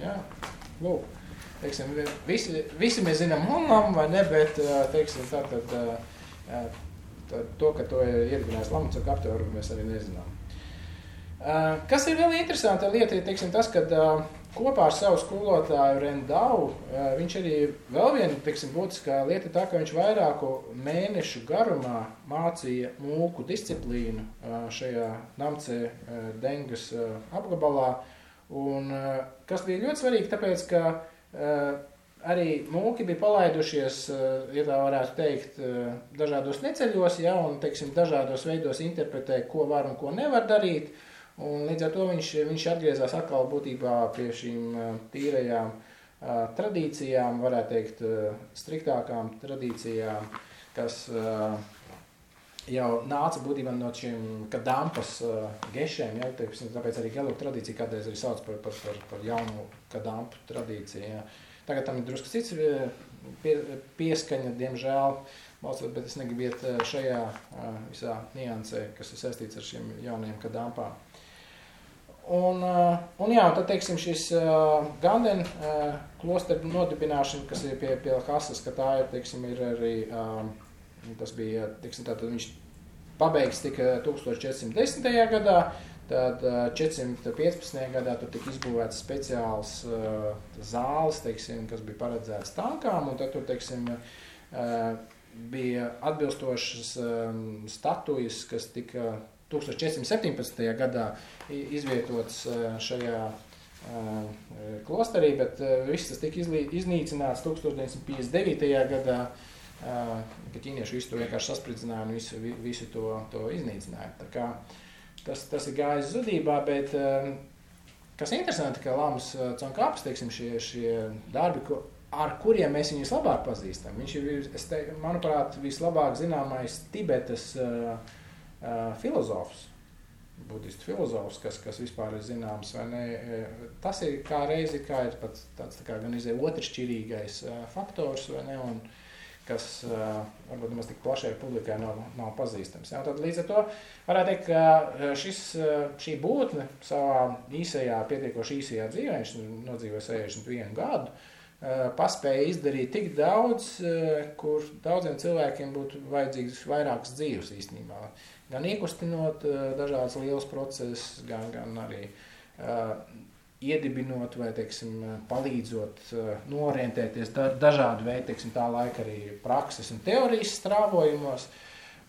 jā, lūk. Teiksim, visi, visi mēs zinām monam, vai ne, bet, teiksim, tātad, uh, to, ka to ir iedibinājis Lamats un Kapteoru, mēs arī nezinām. Kas ir vēl interesanta lieta, ir, teiksim, tas, ka kopā ar savu skolotāju Rendau, viņš arī vēl viena, teiksim, būtiskā lieta tā, ka viņš vairāku mēnešu garumā mācīja mūku disciplīnu šajā Namcē Dengas apgabalā, un kas bija ļoti svarīgi, tāpēc, ka arī mūki bija palaidušies, ja tā varētu teikt, dažādos neceļos, ja, un, teiksim, dažādos veidos interpretē, ko var un ko nevar darīt, Un līdz ar to viņš, viņš atgriezās atkal būtībā pie šīm tīrajām uh, tradīcijām, varētu teikt, striktākām tradīcijām, kas jau nāca būtībā no šiem kadampas gešiem, ja, teiksim, tāpēc arī gelu tradīcija kādreiz arī sauc par, par, par, par jaunu kadampu tradīciju. Ja. Tagad tam ir drusku cits pie, pieskaņa, diemžēl, balstot, bet es negribu iet šajā visā niansē, kas ir saistīts ar šiem jaunajiem kadampām. Un, un jā, tad, teiksim, šis Ganden klosteru nodibināšana, kas ir pie, pie Hasas, ka tā ir, teiksim, ir arī, tas bija, teiksim, tātad viņš pabeigts tika 1410. gadā, tad 415. gadā tur tika izbūvēts speciāls zāles, teiksim, kas bija paredzēts tankām, tad tur, teiksim, bija atbilstošas statujas, kas tika 1417. gadā izvietotas šajā klosterī, bet viss tas tika iznīcināts 1959. gadā, kad ķīnieši visu to vienkārši saspridzināja un visu, visu to, to iznīcināja. Tas, tas ir gājis zudībā, bet kas interesanti, ka Lāmas Cankāps, teiksim, šie, šie darbi, ko, ar kuriem mēs viņus labāk pazīstam, viņš ir, te, manuprāt, vislabāk zināmais Tibetas uh, uh, filozofs budistu filozofs, kas, kas vispār ir zināms, vai ne? Tas ir kā reizi, kā ir pat tāds tā kā gan izē otršķirīgais uh, faktors, vai ne? Un, kas uh, varbūt nemaz tik plašai publikai nav, nav pazīstams. Ja? Tad līdz ar to varētu teikt, ka šis, šī būtne savā īsajā, pietiekoši īsajā dzīvē, viņš nodzīvoja 61 gadu, uh, paspēja izdarīt tik daudz, uh, kur daudziem cilvēkiem būtu vajadzīgs vairākas dzīves īstenībā. Gan iekustinot dažādas lielas procesus, gan, gan arī iedibinot vai teiksim, palīdzot uh, norientēties da, dažādu veidu, teiksim, tā laika arī prakses un teorijas strāvojumos.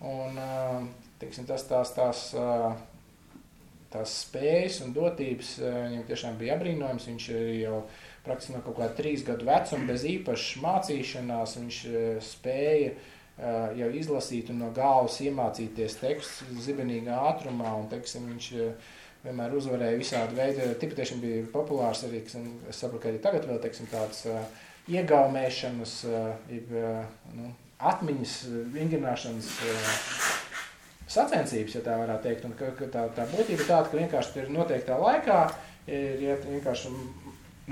Un, uh, teiksim, tas tās, tās, uh, tās spējas un dotības viņam tiešām bija apbrīnojams. Viņš jau praktiski no kaut kāda trīs gadu vecuma bez īpašas mācīšanās viņš spēja jau izlasīt un no galvas iemācīties tekstu zibenīgā ātrumā, un, teiksim, viņš vienmēr uzvarēja visādi veidi. Tibetieši bija populārs arī, es saprotu, ka arī tagad vēl, teiksim, tāds iegaumēšanas, jeb, nu, atmiņas, vingrināšanas sacensības, ja tā varētu teikt, un ka, ka tā, tā būtība tāda, ka vienkārši ir noteiktā laikā, ir, ir vienkārši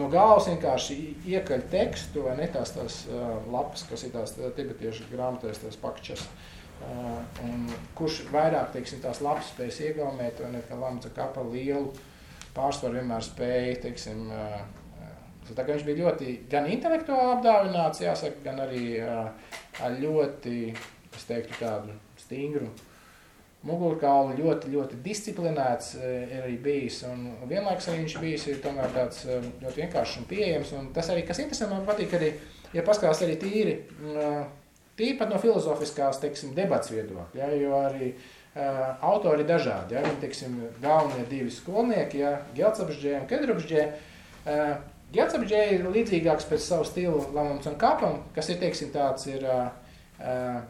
no galvas vienkārši iekaļ tekstu vai ne tās, tās uh, lapas, kas ir tās tibetiešu grāmatēs, tās pakčas. Uh, un kurš vairāk, teiksim, tās lapas spējas iegaumēt, ne, ka lamca kapa lielu pārsvaru vienmēr spēja, teiksim, uh, tā kā viņš bija ļoti gan intelektuāli apdāvināts, jāsaka, gan arī ar ļoti, es teiktu, tādu stingru mugurkauli ļoti, ļoti disciplinēts arī bijis. Un vienlaikus arī viņš bijis ir tomēr tāds ļoti vienkāršs un pieejams. Un tas arī, kas interesanti, man patīk arī, ja paskatās arī tīri, tīri pat no filozofiskās, teiksim, debats viedokļa, ja, jo arī uh, autori dažādi, ja, viņi, teiksim, galvenie divi skolnieki, ja, Gelcapžģē un Kedrupžģē, uh, Gelcapžģē ir līdzīgāks pēc savu stilu Lamams un Kapam, kas ir, teiksim, tāds ir, uh,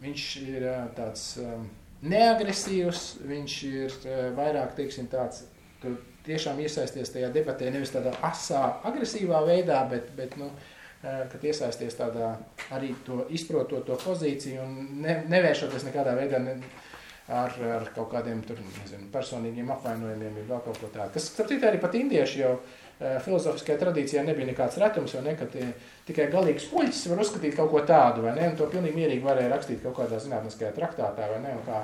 viņš ir uh, tāds, um, neagresīvs, viņš ir eh, vairāk teiksim, tāds, ka tiešām iesaisties tajā debatē nevis tādā asā, agresīvā veidā, bet, bet nu, eh, kad iesaisties tādā arī to izprotot to pozīciju un ne, nevēršoties nekādā veidā ne, ar, ar kaut kādiem tur, nezinu, personīgiem apvainojumiem, vai vēl kaut ko tādu. Kas, starp citu, arī pat indieši jau uh, filozofiskajā tradīcijā nebija nekāds retums, vai ne, ka tie, tikai galīgs puļķis var uzskatīt kaut ko tādu, vai ne, un to pilnīgi mierīgi varēja rakstīt kaut kādā zinātniskajā traktātā, vai ne, un kā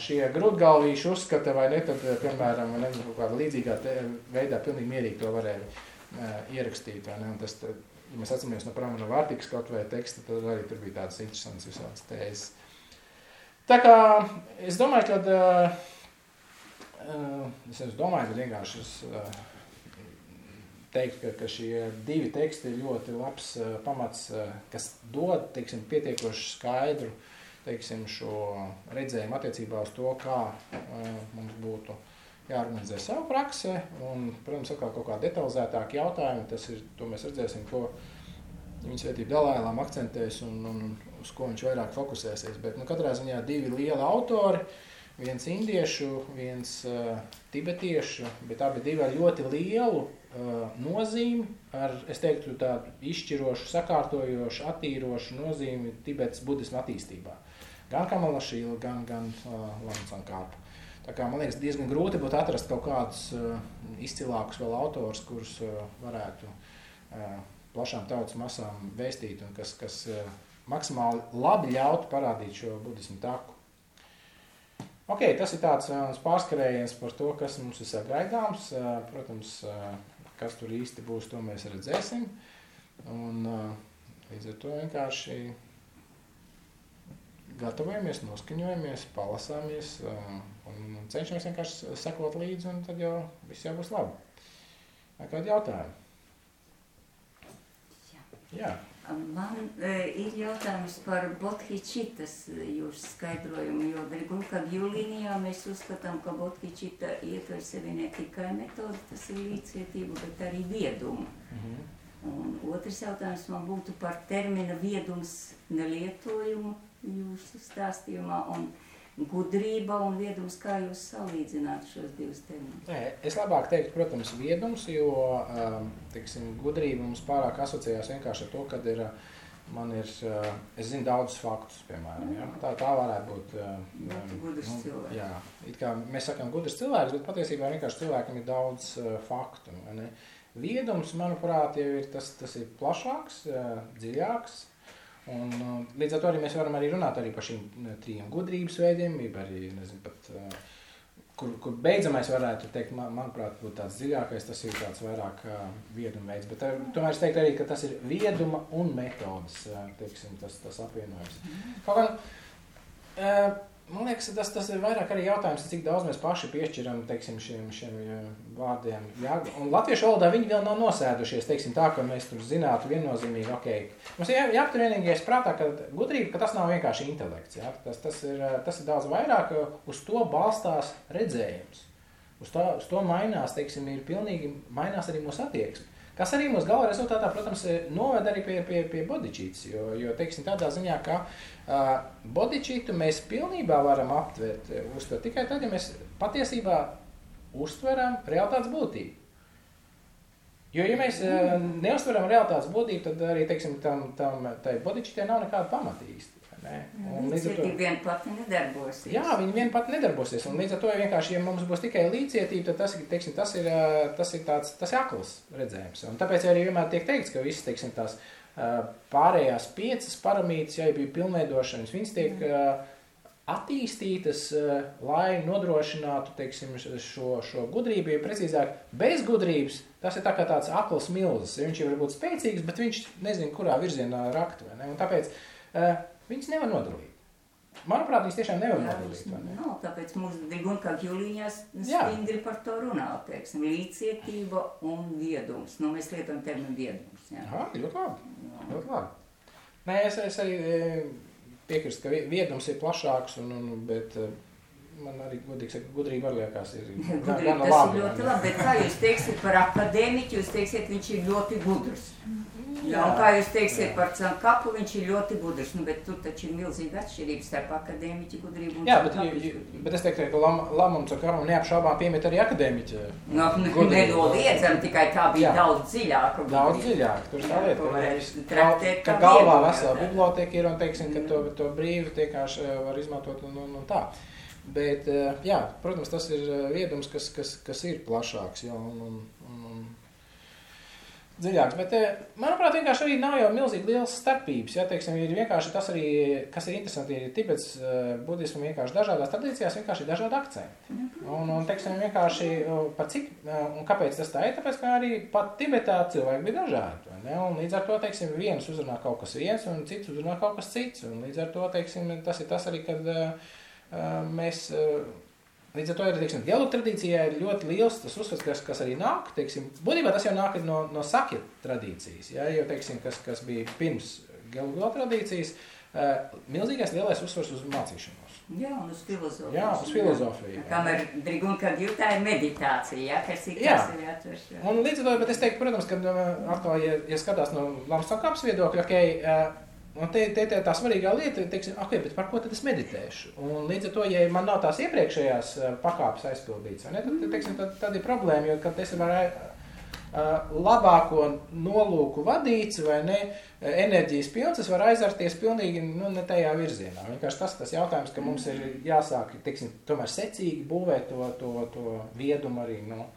šie grūtgalvīši uzskata, vai ne, tad, piemēram, ne, kaut kādā līdzīgā te, veidā pilnīgi mierīgi to varēja uh, ierakstīt, vai ne, un tas, tad, ja mēs atceramies no Pramana Vārtikas kaut vai teksta, tad arī tur bija tādas interesantas visādas tēzes. Tā kā es domāju, ka, uh, es domāju, ka vienkārši es uh, teikt, ka, ka šie divi teksti ir ļoti labs uh, pamats, uh, kas dod, teiksim, pietiekoši skaidru teiksim, šo redzējumu attiecībā uz to, kā uh, mums būtu jāorganizē savu praksi. Un, protams, atkal kaut kā detalizētāk jautājumi, tas ir, to mēs redzēsim, ko viņa svētība Dalēlām akcentēs un, un uz ko viņš vairāk fokusēsies. Bet, nu, katrā ziņā divi lieli autori, viens indiešu, viens uh, tibetiešu, bet abi divi ar ļoti lielu Uh, nozīmi, ar, es teiktu, tādu izšķirošu, sakārtojošu, attīrošu nozīmi Tibetas budisma attīstībā. Gan Kamala Šīla, gan, gan uh, Lamsan Kāpa. Tā kā man liekas diezgan grūti būtu atrast kaut kādus uh, izcilākus vēl autors, kurus uh, varētu uh, plašām tautas masām vēstīt un kas, kas uh, maksimāli labi ļautu parādīt šo budismu taku. Ok, tas ir tāds uh, pārskarējiens par to, kas mums ir sagaidāms. Uh, protams, uh, Kas tur īsti būs, to mēs redzēsim. Un, līdz ar to vienkārši gatavojamies, noskaņojamies, palasāmies uh, un cenšamies vienkārši sekot līdzi, un tad jau viss jau būs labi. Vai kādi jautājumi? Jā. Jā. Man e, ir jautājums par Bothičitas jūsu skaidrojumu, jo Drigulka Jūlīnijā mēs uzskatām, ka Bothičita ietver sevi ne tikai metodi, tas ir līdzcietību, bet arī viedumu. Mm -hmm. Un otrs jautājums man būtu par termina viedums nelietojumu jūsu stāstījumā un gudrība un viedums, kā jūs salīdzināt šos divus terminus? Nē, es labāk teiktu, protams, viedums, jo, um, teiksim, gudrība mums pārāk asociējās vienkārši ar to, kad ir, man ir, uh, es zinu daudzus faktus, piemēram, ja? tā, tā varētu būt. Ļoti um, gudrs nu, cilvēks. Jā, it kā mēs sakam gudrs cilvēks, bet patiesībā vienkārši cilvēkam ir daudz uh, faktu, ne? Viedums, manuprāt, jau ir tas, tas ir plašāks, dziļāks. Un, līdz ar to arī mēs varam arī runāt arī par šīm trim gudrības veidiem, arī, nezinu, pat, kur, kur beidzamais varētu teikt, man, manuprāt, būt tāds dziļākais, tas ir tāds vairāk vieduma veids. Bet tomēr es teiktu arī, ka tas ir vieduma un metodas, teiksim, tas, tas apvienojums. Kaut gan, Man liekas, tas, tas ir vairāk arī jautājums, cik daudz mēs paši piešķiram teiksim, šiem, šiem vārdiem. Jā, un latviešu valodā viņi vēl nav nosēdušies, teiksim, tā, ka mēs tur zinātu viennozīmīgi, ok. Mums jā, jāaptur vienīgais prātā, ka gudrība, ka tas nav vienkārši intelekts. Jā, tas, tas, ir, tas ir daudz vairāk, uz to balstās redzējums. Uz to, uz to mainās, teiksim, ir pilnīgi mainās arī mūsu attieksme. Kas arī mūsu gala rezultātā, protams, noved arī pie, pie, pie bodičītas, jo, jo teiksim, tādā ziņā, ka uh, bodičītu mēs pilnībā varam aptvert, uztvert tikai tad, ja mēs patiesībā uztveram realitātes būtību. Jo, ja mēs uh, neuztveram realitātes būtību, tad arī, teiksim, tam, tam tai bodičītē nav nekāda pamatīsta. Līdzcietība vien pati nedarbosies. Jā, viņi vien pati nedarbosies. Un līdz ar to, ja vienkārši, ja mums būs tikai līdzcietība, tad tas, teiksim, tas, ir, tas ir tāds, tas ir akls redzējums. Un tāpēc arī vienmēr tiek teikts, ka visas, teiksim, tās pārējās piecas paramītas, ja bija pilnveidošanas, viņas tiek attīstītas, lai nodrošinātu, teiksim, šo, šo gudrību, ja precīzāk, bez gudrības, tas ir tā kā tāds akls milzis. Viņš ir varbūt spēcīgs, bet viņš nezin, kurā virzienā rakt, vai ne? Un tāpēc, Viņas nevar nodalīt. Manuprāt, viņas tiešām nevar Jā, nodalīt. Ne? No, tāpēc mums Digunka Jūlīņās stingri par to runā, teiksim, līdzcietība un viedums. Nu, mēs lietojam terminu viedums. Jā, Jā ļoti labi. Ļoti labi. Nē, es, es arī e, piekrītu, ka viedums ir plašāks, un, un, bet e, man arī godīgi sakot, gudrība arī liekas, ir *laughs* gudrība. Tas labi, ir ļoti labi, bet kā jūs teiksiet par akadēmiķu, jūs teiksiet, viņš ir ļoti gudrs. Jā, un kā jūs teiksiet par kapu, viņš ir ļoti gudrs, nu, bet tur taču ir milzīga atšķirība starp akadēmiķu gudrību un Jā, bet, ju, bet es teiktu, ka lam, lamums un kapam neapšaubām piemet arī akadēmiķa no, nu, nenoliedzam, tikai tā bija Jā. daudz dziļāka. Daudz dziļāk, tur tā lieta, ka, nevis, ka galvā vesela biblioteka ir un teiksim, ka to, to brīvi tiekāši var izmantot un, un, un tā. Bet, jā, protams, tas ir viedums, kas, kas, kas ir plašāks. Jā, un, un, dziļāks. Bet, eh, manuprāt, vienkārši arī nav jau milzīgi liels starpības. Ja, teiksim, ir vienkārši tas arī, kas ir interesanti, ir Tibets eh, budismu vienkārši dažādās tradīcijās, vienkārši ir dažādi akcenti. Un, un teiksim, vienkārši par cik, un kāpēc tas tā ir, tāpēc, ka arī pat Tibetā cilvēki bija dažādi. Un līdz ar to, teiksim, viens uzrunā kaut kas viens, un cits uzrunā kaut kas cits. Un līdz ar to, teiksim, tas ir tas arī, kad uh, mēs. Uh, Līdz ar to ir teiksim, dialogu tradīcijā ir ļoti liels tas uzskats, kas, kas arī nāk. Teiksim, būtībā tas jau nāk no, no sakļa tradīcijas, ja, jo, teiksim, kas, kas bija pirms dialogu tradīcijas, uh, milzīgais lielais uzsvars uz mācīšanos. Jā, un uz filozofiju. Jā, uz filozofiju. Kamēr Driguna jūtā ir meditācija, jā, kas ir jā. kas ir atvērš. Un līdz ar to, bet es teiktu, protams, ka atkal, ja, ja skatās no Lamston kaps viedokļa, ok, uh, Un te, te, te tā svarīgā lieta ir, teiksim, ok, bet par ko tad es meditēšu? Un līdz ar to, ja man nav tās iepriekšējās eh, pakāpes aizpildītas, ne, tad, teiksim, tad, tad ir problēma, jo, kad es varu uh, labāko nolūku vadīts vai ne, enerģijas pilns, es varu aizarties pilnīgi nu, ne tajā virzienā. Vienkārši tas tas jautājums, ka mums ir jāsāk, teiksim, tomēr secīgi būvēt to, to, to viedumu arī no,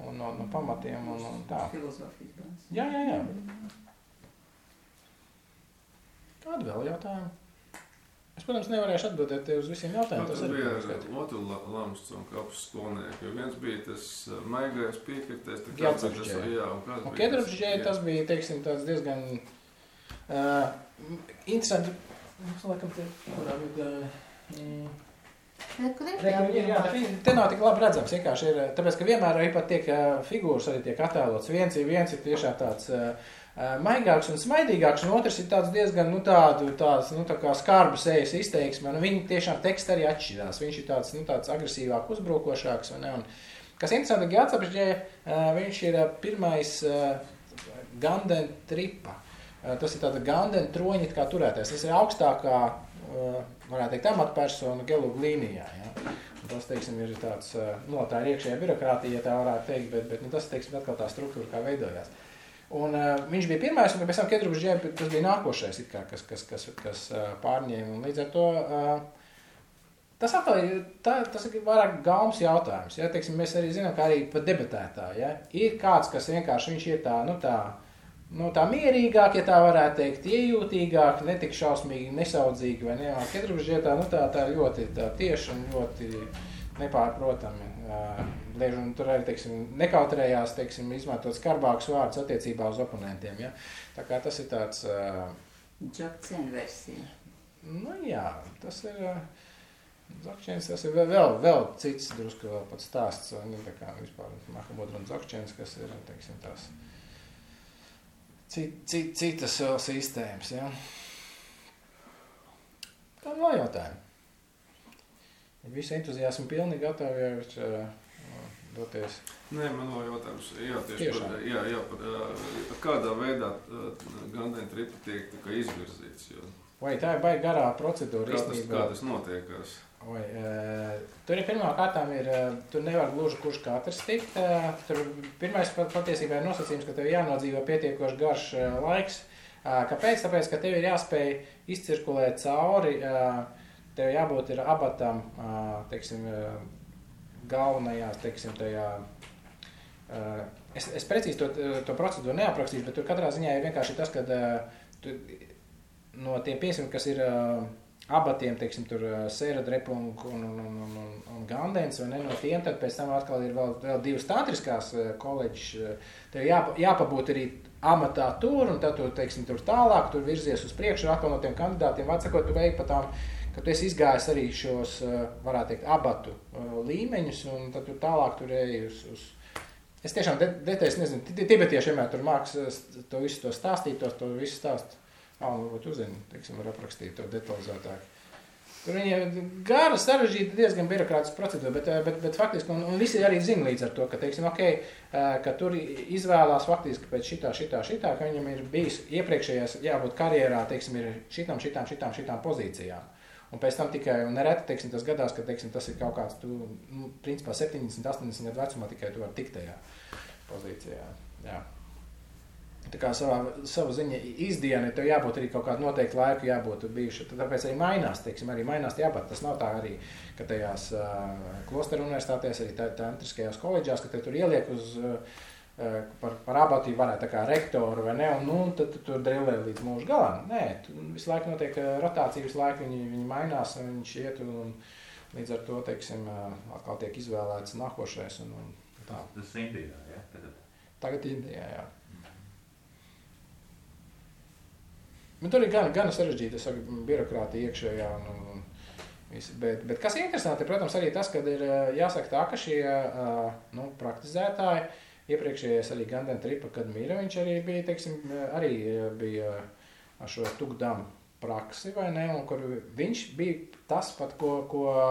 no, no pamatiem un, un tā. Filozofijas. Jā, jā, jā. Kādu vēl jautājumu? Es, protams, nevarēšu atbildēt uz visiem jautājumiem. Tas bija otru lamstu un kapu skolnieku. Viens bija tas uh, maigais piekritais. Jā, un Kedrabžģē tas bija, teiksim, tāds diezgan uh, interesanti. Mums laikam te, kurā vietā... Mm. Tā jā, nav tik labi redzams, vienkārši ir, tāpēc, ka vienmēr arī pat tiek figūras arī tiek attēlots. Viens ir, viens ir tiešām tāds uh, maigāks un smaidīgāks, un otrs ir tāds diezgan, nu, tādu, tāds, nu, tā skarbu sejas izteiksme, un viņi tiešām teksti arī atšķirās. Viņš ir tāds, nu, tāds agresīvāk uzbrukošāks, ne, un, kas interesanti, ka Jācapašģē, uh, viņš ir uh, pirmais uh, Ganden tripa. Uh, tas ir tāda Ganden troņa kā turētais. Tas ir augstākā, uh, varētu teikt, amatpersona gelugu līnijā, ja. Un tas, teiksim, ir tāds, uh, no tā ir iekšējā birokrātija, ja tā varētu teikt, bet, bet nu, tas, teiksim, atkal tā struktūra, kā veidojās. Un, uh, viņš bija pirmais, un pēc tam Kedruks Džēbi, tas bija nākošais, kā, kas, kas, kas, kas uh, pārņēma. Un līdz ar to uh, tas atkal ir, tā, tas ir vairāk gaumas jautājums. Ja? Teiksim, mēs arī zinām, ka arī pat debatētāji, ja? ir kāds, kas vienkārši viņš ir tā, nu tā, nu tā mierīgāk, ja tā varētu teikt, iejūtīgāk, netik šausmīgi, nesaudzīgi, vai ne? Kedruks Džēbi tā, nu tā, tā ļoti tā tieši un ļoti nepārprotami. Uh, un tur arī teiksim, nekautrējās teiksim, izmantot skarbākus vārdus attiecībā uz oponentiem. Ja? Tā kā tas ir tāds. Džokcena versija. Nu, jā, tas ir. Zakšķēns, tas ir vēl, vēl, vēl cits drusku vēl pats stāsts. Nu, tā kā vispār Mahamudra un Zakšķēns, kas ir, teiksim, tās cit, cit, citas vēl sistēmas, ja. Kā vēl jautājumi? Visi entuziasmi pilni gatavi ir uh, doties. Nē, man vēl jautājums. Jā, tieši Tiešām? par, jā, jā, par, ā, kādā veidā Gandēna tripa tiek izvirzīts. Jo, Vai tā ir baigta garā procedūra kā, tas, kā tas notiekās? Vai, uh, tur ir pirmā kārtām, ir, uh, tur nevar gluži kurš katrs tikt. Uh, tur pirmais pat, patiesībā ir nosacījums, ka tev jānodzīvo pietiekoši garš uh, laiks. Uh, kāpēc? Tāpēc, ka tev ir jāspēj izcirkulēt cauri, uh, tev jābūt abatam, uh, teiksim, uh, galvenajās, teiksim, tajā. Uh, es, es precīzi to, to procedūru neaprakstīšu, bet tur katrā ziņā ir vienkārši tas, ka uh, tu, no tiem piesimiem, kas ir uh, abatiem, teiksim, tur uh, Sēra Drepa un, un, un, un, un, un, Gandens, vai ne, no tiem, tad pēc tam atkal ir vēl, vēl divas tantriskās uh, koledžas, uh, tev jā, jāpabūt arī amatā tur, un tad tu, teiksim, tur tālāk, tur virzies uz priekšu, atkal no tiem kandidātiem, atsakot, tu veik pa tām, ka tu esi izgājis arī šos, uh, varētu teikt, abatu uh, līmeņus, un tad tu tālāk tur ej uz, uz Es tiešām de detaļas nezinu, Ti- tibetieši vienmēr tur māks uh, to visu to stāstīt, to, to visu stāstu. Ā, nu, varbūt uzzini, teiksim, var aprakstīt to detalizētāk. Tur viņa gara, sarežģīta, diezgan birokrātiska procedūra, bet, eh, bet, bet faktiski, un, un visi arī zina līdz ar to, ka, teiksim, ok, eh, ka tur izvēlās faktiski pēc šitā, šitā, šitā, ka viņam ir bijis iepriekšējās, jābūt karjerā, teiksim, ir šitām, šitām, šitām, šitām pozīcijām. Un pēc tam tikai, un nereti, teiksim, tas gadās, ka, teiksim, tas ir kaut kāds, tu, nu, principā 70, 80 gadu vecumā tikai tu vari tikt tajā pozīcijā. Jā. Tā kā savā, savu ziņu izdiena, tev jābūt arī kaut kādu noteiktu laiku, jābūt bijuši. Tāpēc arī mainās, teiksim, arī mainās abati. Tas nav tā arī, ka tajās uh, klosteru universitātēs, arī tantriskajās koledžās, ka te tur ieliek uz, uh, par, par abatu varētu tā kā rektoru vai ne, un nu, tad tu tur drillē līdz mūža galam. Nē, tu, visu laiku notiek ā, rotācija, visu laiku viņi, viņi mainās, un viņš iet, un, līdz ar to, teiksim, ā, atkal tiek izvēlēts nākošais, un, un tā. Tas ir Indijā, ja? Tad, Tagad Indijā, jā. Bet tur ir gan, gan sarežģīta birokrātija iekšējā. Un, un, visi. bet, bet kas ir interesanti, protams, arī tas, ka ir jāsaka tā, ka šie ā, nu, praktizētāji, iepriekšējais arī Gandena Tripa, kad Mīra, viņš arī bija, teiksim, arī ā, bija ar šo tukdam praksi, vai ne, un kur viņš bija tas pat, ko, ko ā,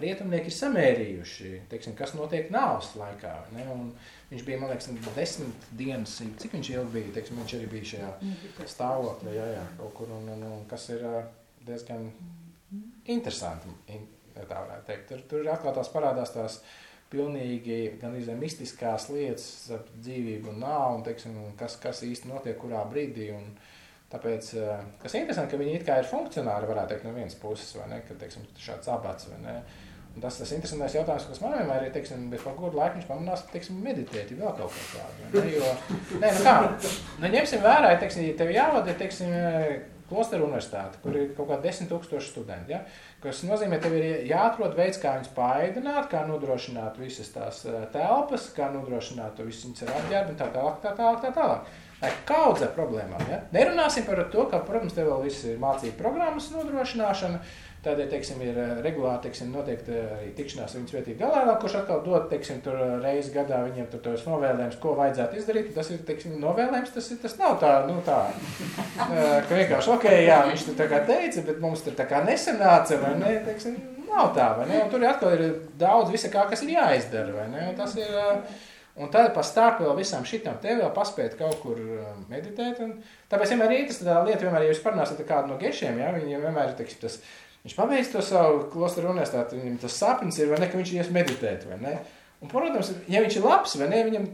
rietumnieki ir samērījuši, teiksim, kas notiek nāvas laikā, ne, un viņš bija, man liekas, desmit dienas, cik viņš ilgi bija, teiksim, viņš arī bija šajā stāvoklī, jā, jā, kaut kur, un, un, un kas ir diezgan interesanti, in, ja tā varētu teikt. Tur, tur atkal tās parādās tās pilnīgi gan mistiskās lietas ap dzīvību un nāvu, un, teiksim, kas, kas īsti notiek kurā brīdī, un tāpēc, eh, kas ir interesanti, ka viņi it kā ir funkcionāri, varētu teikt, no vienas puses, vai ne, ka, teiksim, šāds abats, vai ne, Un tas tas interesantais jautājums, kas man vienmēr ir, teiksim, bet par kuru laiku viņš pamanās, teiksim, meditēt, vēl kaut kas tāds. Ne? Jo, *laughs* nē, nu kā, nu ņemsim vērā, teiksim, ja tev jāvada, teiksim, klosteru universitāte, kur ir kaut kādi desmit tūkstoši studenti. Ja? Tas nozīmē, ka tev ir jāatrod veids, kā viņus paēdināt, kā nodrošināt visas tās eh, telpas, kā nodrošināt to visu viņus ar apģērbu un tā tālāk, tā tālāk, tā tālāk. Kaudz ar problēmām. Ja? Nerunāsim par to, ka, protams, tev vēl viss ir mācību programmas nodrošināšana, Tādēļ, teiksim, ir eh, regulāri, teiksim, noteikti eh, arī tikšanās viņas vietību galā, kurš atkal dod, teiksim, tur eh, reizi gadā viņiem tur tos novēlējums, ko vajadzētu izdarīt. Tas ir, teiksim, novēlējums, tas, ir, tas nav tā, nu tā, *laughs* ka vienkārši, ok, jā, viņš tur tā kā teica, bet mums tur tā kā nesanāca, vai ne, teiksim, nav tā, vai ne, un tur atkal ir daudz visa kā, kas ir jāizdara, vai ne, un tas ir, Un tad pa starp vēl visām šitām te vēl paspēt kaut kur meditēt. Un tāpēc vienmēr ir tas tā lieta, vienmēr, ja jūs parunāsiet ar kādu no gešiem, ja, viņi vienmēr ir, teiksim, tas, Viņš pabeidz to savu klosteru universitāti, viņam tas sapnis ir, vai ne, ka viņš ies meditēt, vai ne? Un, protams, ja viņš ir labs, vai ne, viņam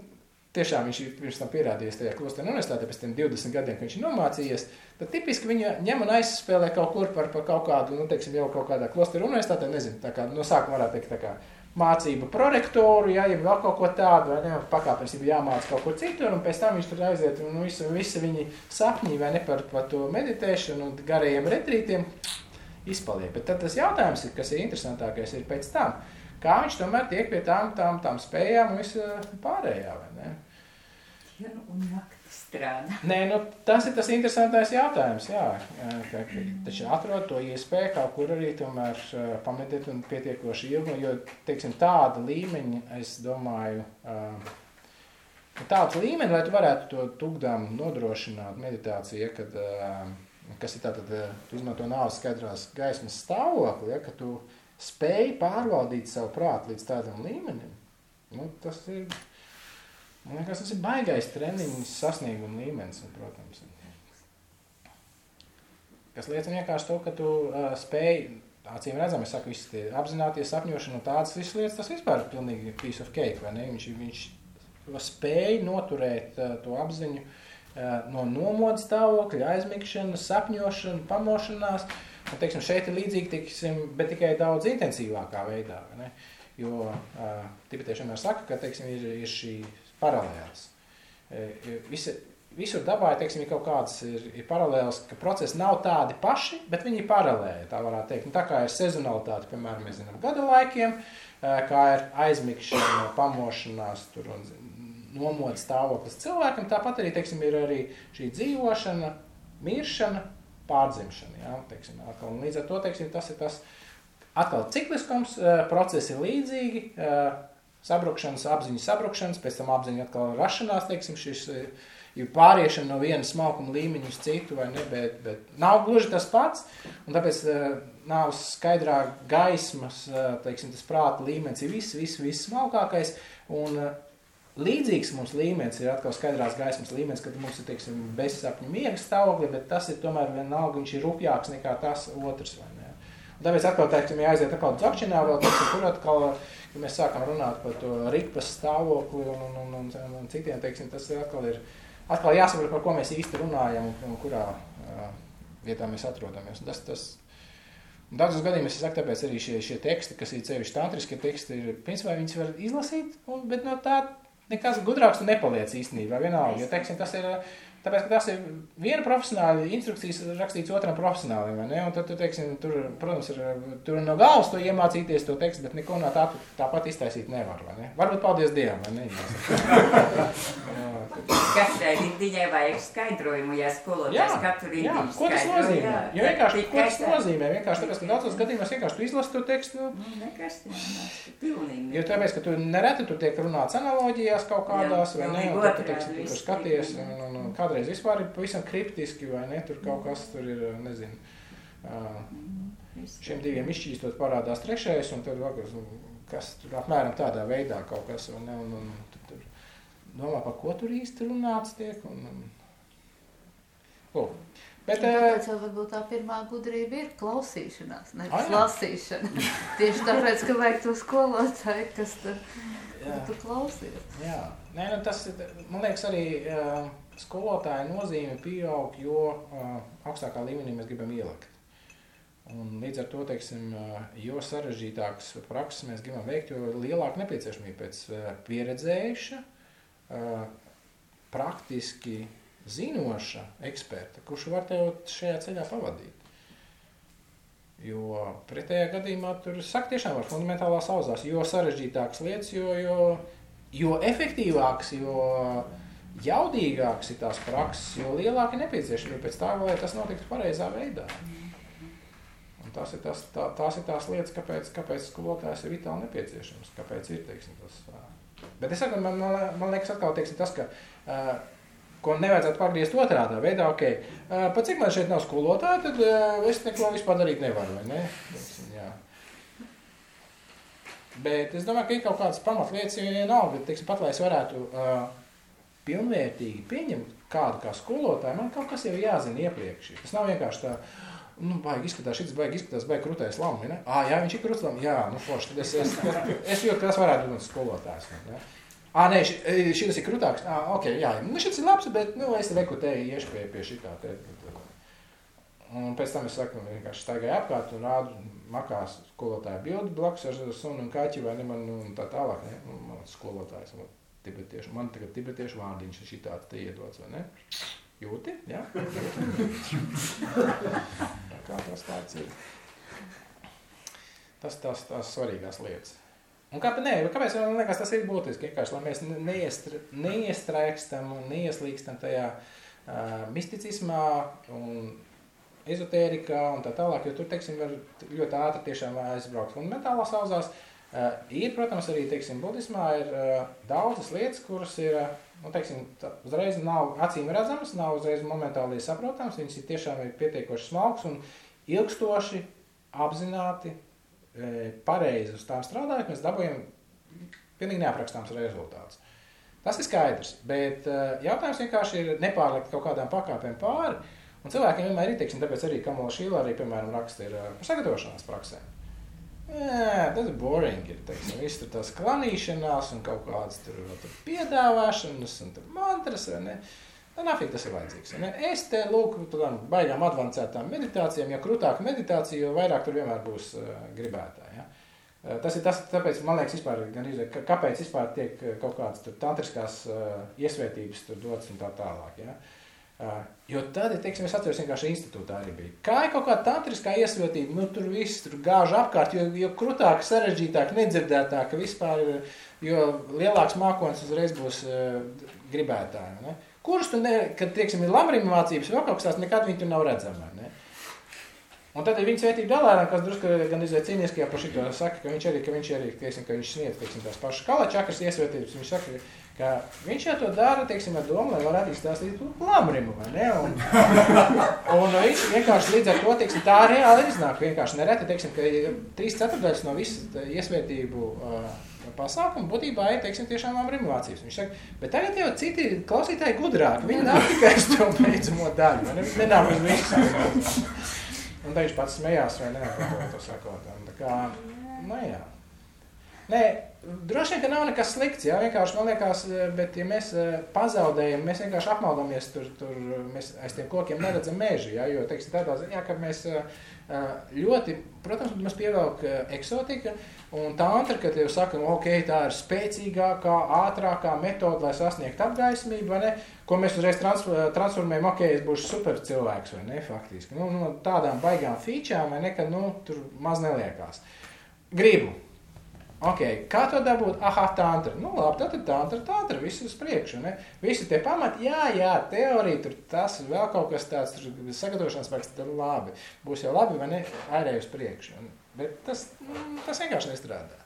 tiešām viņš ir pirms tam pierādījies tajā klosteru universitātē, pēc tam 20 gadiem, kad viņš ir nomācījies, tad tipiski viņa ņem un aizspēlē kaut kur par, par kaut kādu, nu, teiksim, jau kaut kādā klosteru universitātē, nezinu, tā kā no sākuma varētu teikt, tā kā mācību prorektoru, ja jau vēl kaut ko tādu, vai ne, pakāpeniski jāmāca kaut kur citur, un pēc tam viņš tur aiziet, un visu, visi viņi sapņi, vai ne, par, par to meditēšanu un garajiem retrītiem, izpaliek. Bet tad tas jautājums, ir, kas ir interesantākais, ir pēc tam, kā viņš tomēr tiek pie tām, tām, tām spējām un vispārējā. Ja, nu, un strādā. Nē, nu, tas ir tas interesantais jautājums. Jā, ka, ka, taču atrod to iespēju kaut kur arī tomēr uh, pamedēt un pietiekoši ilgi, jo, teiksim, tāda līmeņa, es domāju, uh, tāds līmenis, lai tu varētu to tugdām nodrošināt meditāciju, kad uh, kas ir tātad, eh, tu izmanto nāves skaidrās gaismas stāvokli, ja, ka tu spēj pārvaldīt savu prātu līdz tādam līmenim, nu, tas ir, man liekas, tas ir baigais treniņš sasnieguma līmenis, un, protams. Kas liecina vienkārši to, ka tu uh, spēj, acīm redzam, es saku, visi tie apzināties sapņošanu un tādas visas lietas, tas vispār ir pilnīgi piece of cake, vai ne? Viņš, viņš spēj noturēt uh, to apziņu, uh, no nomodas stāvokļa, aizmigšanas, sapņošanas, pamošanās. Un, teiksim, šeit ir līdzīgi, teiksim, bet tikai daudz intensīvākā veidā. Ne? Jo tibetieši vienmēr saka, ka teiksim, ir, ir šī paralēlas. Uh, visi, visur dabā teiksim, ir kaut kāds ir, ir paralēls, ka procesi nav tādi paši, bet viņi ir paralēli. Tā varētu teikt. Nu, tā kā ir sezonalitāte, piemēram, mēs zinām gada laikiem, kā ir aizmigšana, pamošanās tur un nomods stāvoklis cilvēkam, tāpat arī, teiksim, ir arī šī dzīvošana, miršana, pārdzimšana. Ja, teiksim, atkal, līdz ar to, teiksim, tas ir tas atkal cikliskums, eh, procesi ir līdzīgi, eh, sabrukšanas, apziņas sabrukšanas, pēc tam apziņa atkal rašanās, teiksim, šis ir eh, pāriešana no viena smalkuma līmeņa uz citu, vai ne, bet, bet nav gluži tas pats, un tāpēc nav skaidrā gaismas, teiksim, tas prāta līmenis ir viss, viss, viss smalkākais, un Līdzīgs mums līmenis ir atkal skaidrās gaismas līmenis, kad mums ir teiksim, bezsapņu miega stāvokli, bet tas ir tomēr vienalga, viņš ir rupjāks nekā tas otrs. Tāpēc atkal, teiksim, jāaiziet atkal dzakšķinā vēl, teiksim, kur atkal, ja mēs sākam runāt par to rikpas stāvokli un, un, un, un, un citiem, teiksim, tas ir atkal ir, atkal jāsaprot, par ko mēs īsti runājam un, un kurā uh, vietā mēs atrodamies. Tas, tas, Daudzos gadījumos es saku, tāpēc arī šie, šie teksti, kas ir ceļš tantriskie teksti, ir, principā viņus var izlasīt, un, bet no tā nekas gudrāks tu nepaliec īstenībā. Vienalga, jo teiksim, tas ir Tāpēc, ka tas ir viena profesionāla instrukcijas rakstīts otram profesionālim. Tad, tu, teiksim, tur, protams, ir tur no galvas to iemācīties to tekstu, bet neko no tā tāpat iztaisīt nevar. Ne? Varbūt paldies Dievam, vai ne? *laughs* Kas tai rindiņai vajag skaidrojumu, ja skolotājs katru rindiņu jā, ko tas nozīmē? Jā, jo vienkārši, ko tas nozīmē? Vienkārši tāpēc, ka daudzos gadījumos vienkārši tu izlasi to tekstu. Nu, nekas pilnīgi. Jo tāpēc, ka tu nereti tur tiek runāts analoģijās kaut kādās, vai ne? Un tad tu, teiksim, tu skaties, un, un, un kādreiz kādreiz vispār ir pavisam kriptiski, vai ne? Tur kaut kas tur ir, nezinu. Uh, šiem diviem izšķīstot parādās trešais, un tad vēl kas tur apmēram tādā veidā kaut kas, un, un, un, tur, tur domā, par ko tur īsti runāts tiek. Un, un, oh. Bet, tāpēc jau varbūt tā pirmā gudrība ir klausīšanās, nevis lasīšana. *laughs* Tieši tāpēc, ka vajag to skolotāju, kas tur, tu klausies. Jā, Nē, nu tas, man liekas, arī uh, skolotāja nozīme pieaug, jo uh, augstākā līmenī mēs gribam ielikt. Un līdz ar to, teiksim, uh, jo sarežģītākas prakses mēs gribam veikt, jo lielāka nepieciešamība pēc uh, pieredzējuša, uh, praktiski zinoša eksperta, kurš var tev šajā ceļā pavadīt. Jo pretējā gadījumā tur saka tiešām var fundamentālās auzās, jo sarežģītākas lietas, jo, jo, jo efektīvāks, jo jaudīgāks ir tās prakses, jo lielāka nepieciešamība pēc tā, lai tas notiktu pareizā veidā. Un tās ir tās, tā, tās ir tās lietas, kāpēc, kāpēc skolotājs ir vitāli nepieciešams, kāpēc ir, teiksim, tas. Bet es saku, man, man, man liekas atkal, teiksim, tas, ka uh, ko nevajadzētu pagriezt otrādā veidā. Okay. Uh, pat cik man šeit nav skolotāja, tad uh, es neko vispār darīt nevaru. Ne? Jā. Bet es domāju, ka ir kaut kādas pamatlietas, ja nav, bet teiksim, pat lai es varētu uh, pilnvērtīgi pieņemt kādu kā skolotāju, man kaut kas jau jāzina iepriekš. Tas nav vienkārši tā, nu, baigi izskatās, šis baigi izskatās, baigi krūtais lami, ne? Ā, jā, viņš ir krūtais lami, jā, nu, forši, tad es, es, es, jūtu, ka tas varētu būt skolotājs. Ne? Ah, nē, šis ir krūtāks. Ah, ok, jā, nu šis ir labs, bet nu, es reku te iešu pie, pie šitā. Te, te. Un pēc tam es saku, vienkārši staigāju apkārt un rādu makās skolotāju bildi blakus ar sunu un kaķi vai ne man un tā tālāk. Ne? Man skolotājs, man tibetiešu, man tagad tibetiešu vārdiņš ir šitāds te iedots, vai ne? Jūti? Jā? Kā tas tāds ir? Tas tās, tās svarīgās lietas. Un kāpēc, nē, kāpēc man liekas, tas ir būtiski? Vienkārši, lai mēs neiestra, neiestrēgstam un neieslīgstam tajā uh, misticismā un ezotērikā un tā tālāk, jo tur, teiksim, var ļoti ātri tiešām aizbraukt fundamentālās auzās. Uh, ir, protams, arī, teiksim, budismā ir uh, daudzas lietas, kuras ir, uh, nu, teiksim, uzreiz nav acīm redzamas, nav uzreiz momentāli saprotams, viņas ir tiešām ir pietiekoši smalks un ilgstoši apzināti pareizi uz tām strādājot, mēs dabūjam pilnīgi neaprakstāms rezultāts. Tas ir skaidrs, bet jautājums vienkārši ir nepārlikt kaut kādām pakāpēm pāri. Un cilvēkiem vienmēr ir, teiksim, tāpēc arī Kamola Šīla arī, piemēram, raksta ir par sagatavošanās praksēm. Jā, tas ir boring, ir, teiksim, viss tur tās klanīšanās un kaut kādas tur, tur piedāvāšanas un tur mantras, Nu, nafīgi tas ir vajadzīgs. Es te lūku tādām baigām advancētām meditācijām, jo krūtāka meditācija, jo vairāk tur vienmēr būs uh, gribētāji. Ja? Uh, tas ir tas, tāpēc man liekas, vispār, gan kāpēc vispār tiek kaut kādas tantriskās uh, iesvētības tur dotas un tā tālāk. Ja? Uh, jo tad, teiksim, es atceros vienkārši institūtā arī bija. Kā ir kaut kāda tantriskā iesvētība, nu tur viss tur gāž apkārt, jo, jo krūtāk, sarežģītāk, nedzirdētāk, vispār, jo lielāks mākonis uzreiz būs uh, gribētāji. Ne? kurus tu, ne, kad, tieksim, ir lamrīma mācības, vēl kaut kas tāds, nekad viņi tur nav redzami. Ne? Un tad ir viņa svētība dalērām, kas drusku gan izvēl cīnieskajā par šito saka, ka viņš arī, ka viņš arī, teiksim, ka viņš sniedz, teiksim, tās pašas kalačakas iesvētības. Viņš saka, ka viņš jau to dara, teiksim, ar domu, lai varētu izstāstīt lamrimu? Un, *laughs* un viņš vienkārši līdz ar to, teiksim, tā reāli iznāk. Vienkārši nereti, teiksim, ka trīs ceturdaļas no visas iesvētību uh, pasākumu būtībā ir teiksim, tiešām renovācijas. Viņš saka, bet tagad jau citi klausītāji gudrāki. Viņi nav *laughs* tikai uz to beidzamo daļu. Ne, nenāk uz visu. Un tad viņš pats smējās, vai ne, to sakot. Un tā kā, nu jā. Nē, droši vien, ka nav nekas slikts, jā, vienkārši man liekas, bet ja mēs eh, pazaudējam, mēs vienkārši apmaldamies tur, tur mēs aiz tiem kokiem neredzam meži, jā, jo, teiksim, tādā ziņā, ka mēs eh, ļoti, protams, mums pievelk eh, eksotika, un tā antra, ka tev saka, nu, ok, tā ir spēcīgākā, ātrākā metode, lai sasniegtu apgaismību, vai ne, ko mēs uzreiz trans, transformējam, ok, es būšu super cilvēks, vai ne, faktiski. Nu, no tādām baigām featurām, vai ne, ka, nu, tur maz neliekās. Gribu, Okay, kā to dabūt? Ah, tantra. Nu, labi, tad ir tantra, tantra, viss uz priekšu. Ne? Visi tie pamati, jā, jā, teorija, tur tas ir vēl kaut kas tāds, tur sagatavošanās spēks, tad labi. Būs jau labi, vai ne? Airēj uz priekšu. Bet tas, mm, tas vienkārši nestrādā.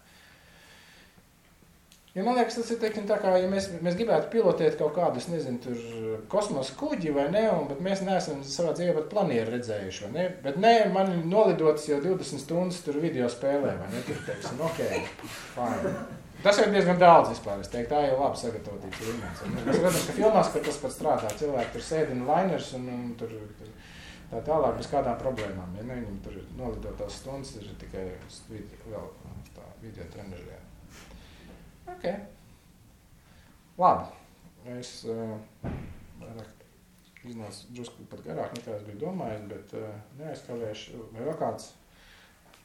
Ja man liekas, tas ir teiksim, tā kā, ja mēs, mēs gribētu pilotēt kaut kādu, nezinu, tur kosmosa kuģi vai ne, un, bet mēs neesam savā dzīvē pat planieru redzējuši, vai ne? Bet nē, man nolidotas jau 20 stundas tur video spēlē, vai ne? Tur, teiksim, ok, fine. Tas ir diezgan daudz vispār, es teiktu, tā jau labi sagatavotīts līmenis. Mēs redzam, ka filmās, ka tas pat strādā, cilvēki tur sēdina liners un, un tur, tur tā tālāk bez kādām problēmām. Ja ne, viņam tur nolidotās stundas ir tikai video, vēl tā video trenažē. Ok. Labi. Es uh, vairāk iznācu drusku pat garāk nekā es biju domājis, bet uh, neaizkavēšu. Vai vēl kāds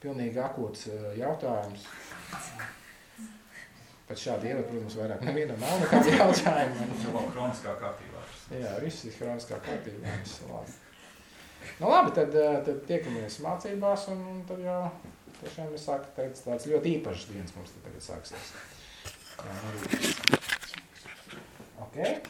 pilnīgi akūts uh, jautājums? Pēc šāda ievada, protams, vairāk nevienam nav nekāda *laughs* jautājuma. Tas jau vēl kroniskā kārtībā. Jā, viss ir hroniskā kārtībā. Labi. Nu labi, tad, eh, tad tiekamies mācībās un, tad jau tiešām es saku, tāds ļoti īpašs dienas mums tagad sāksies. Jā, nu, okay.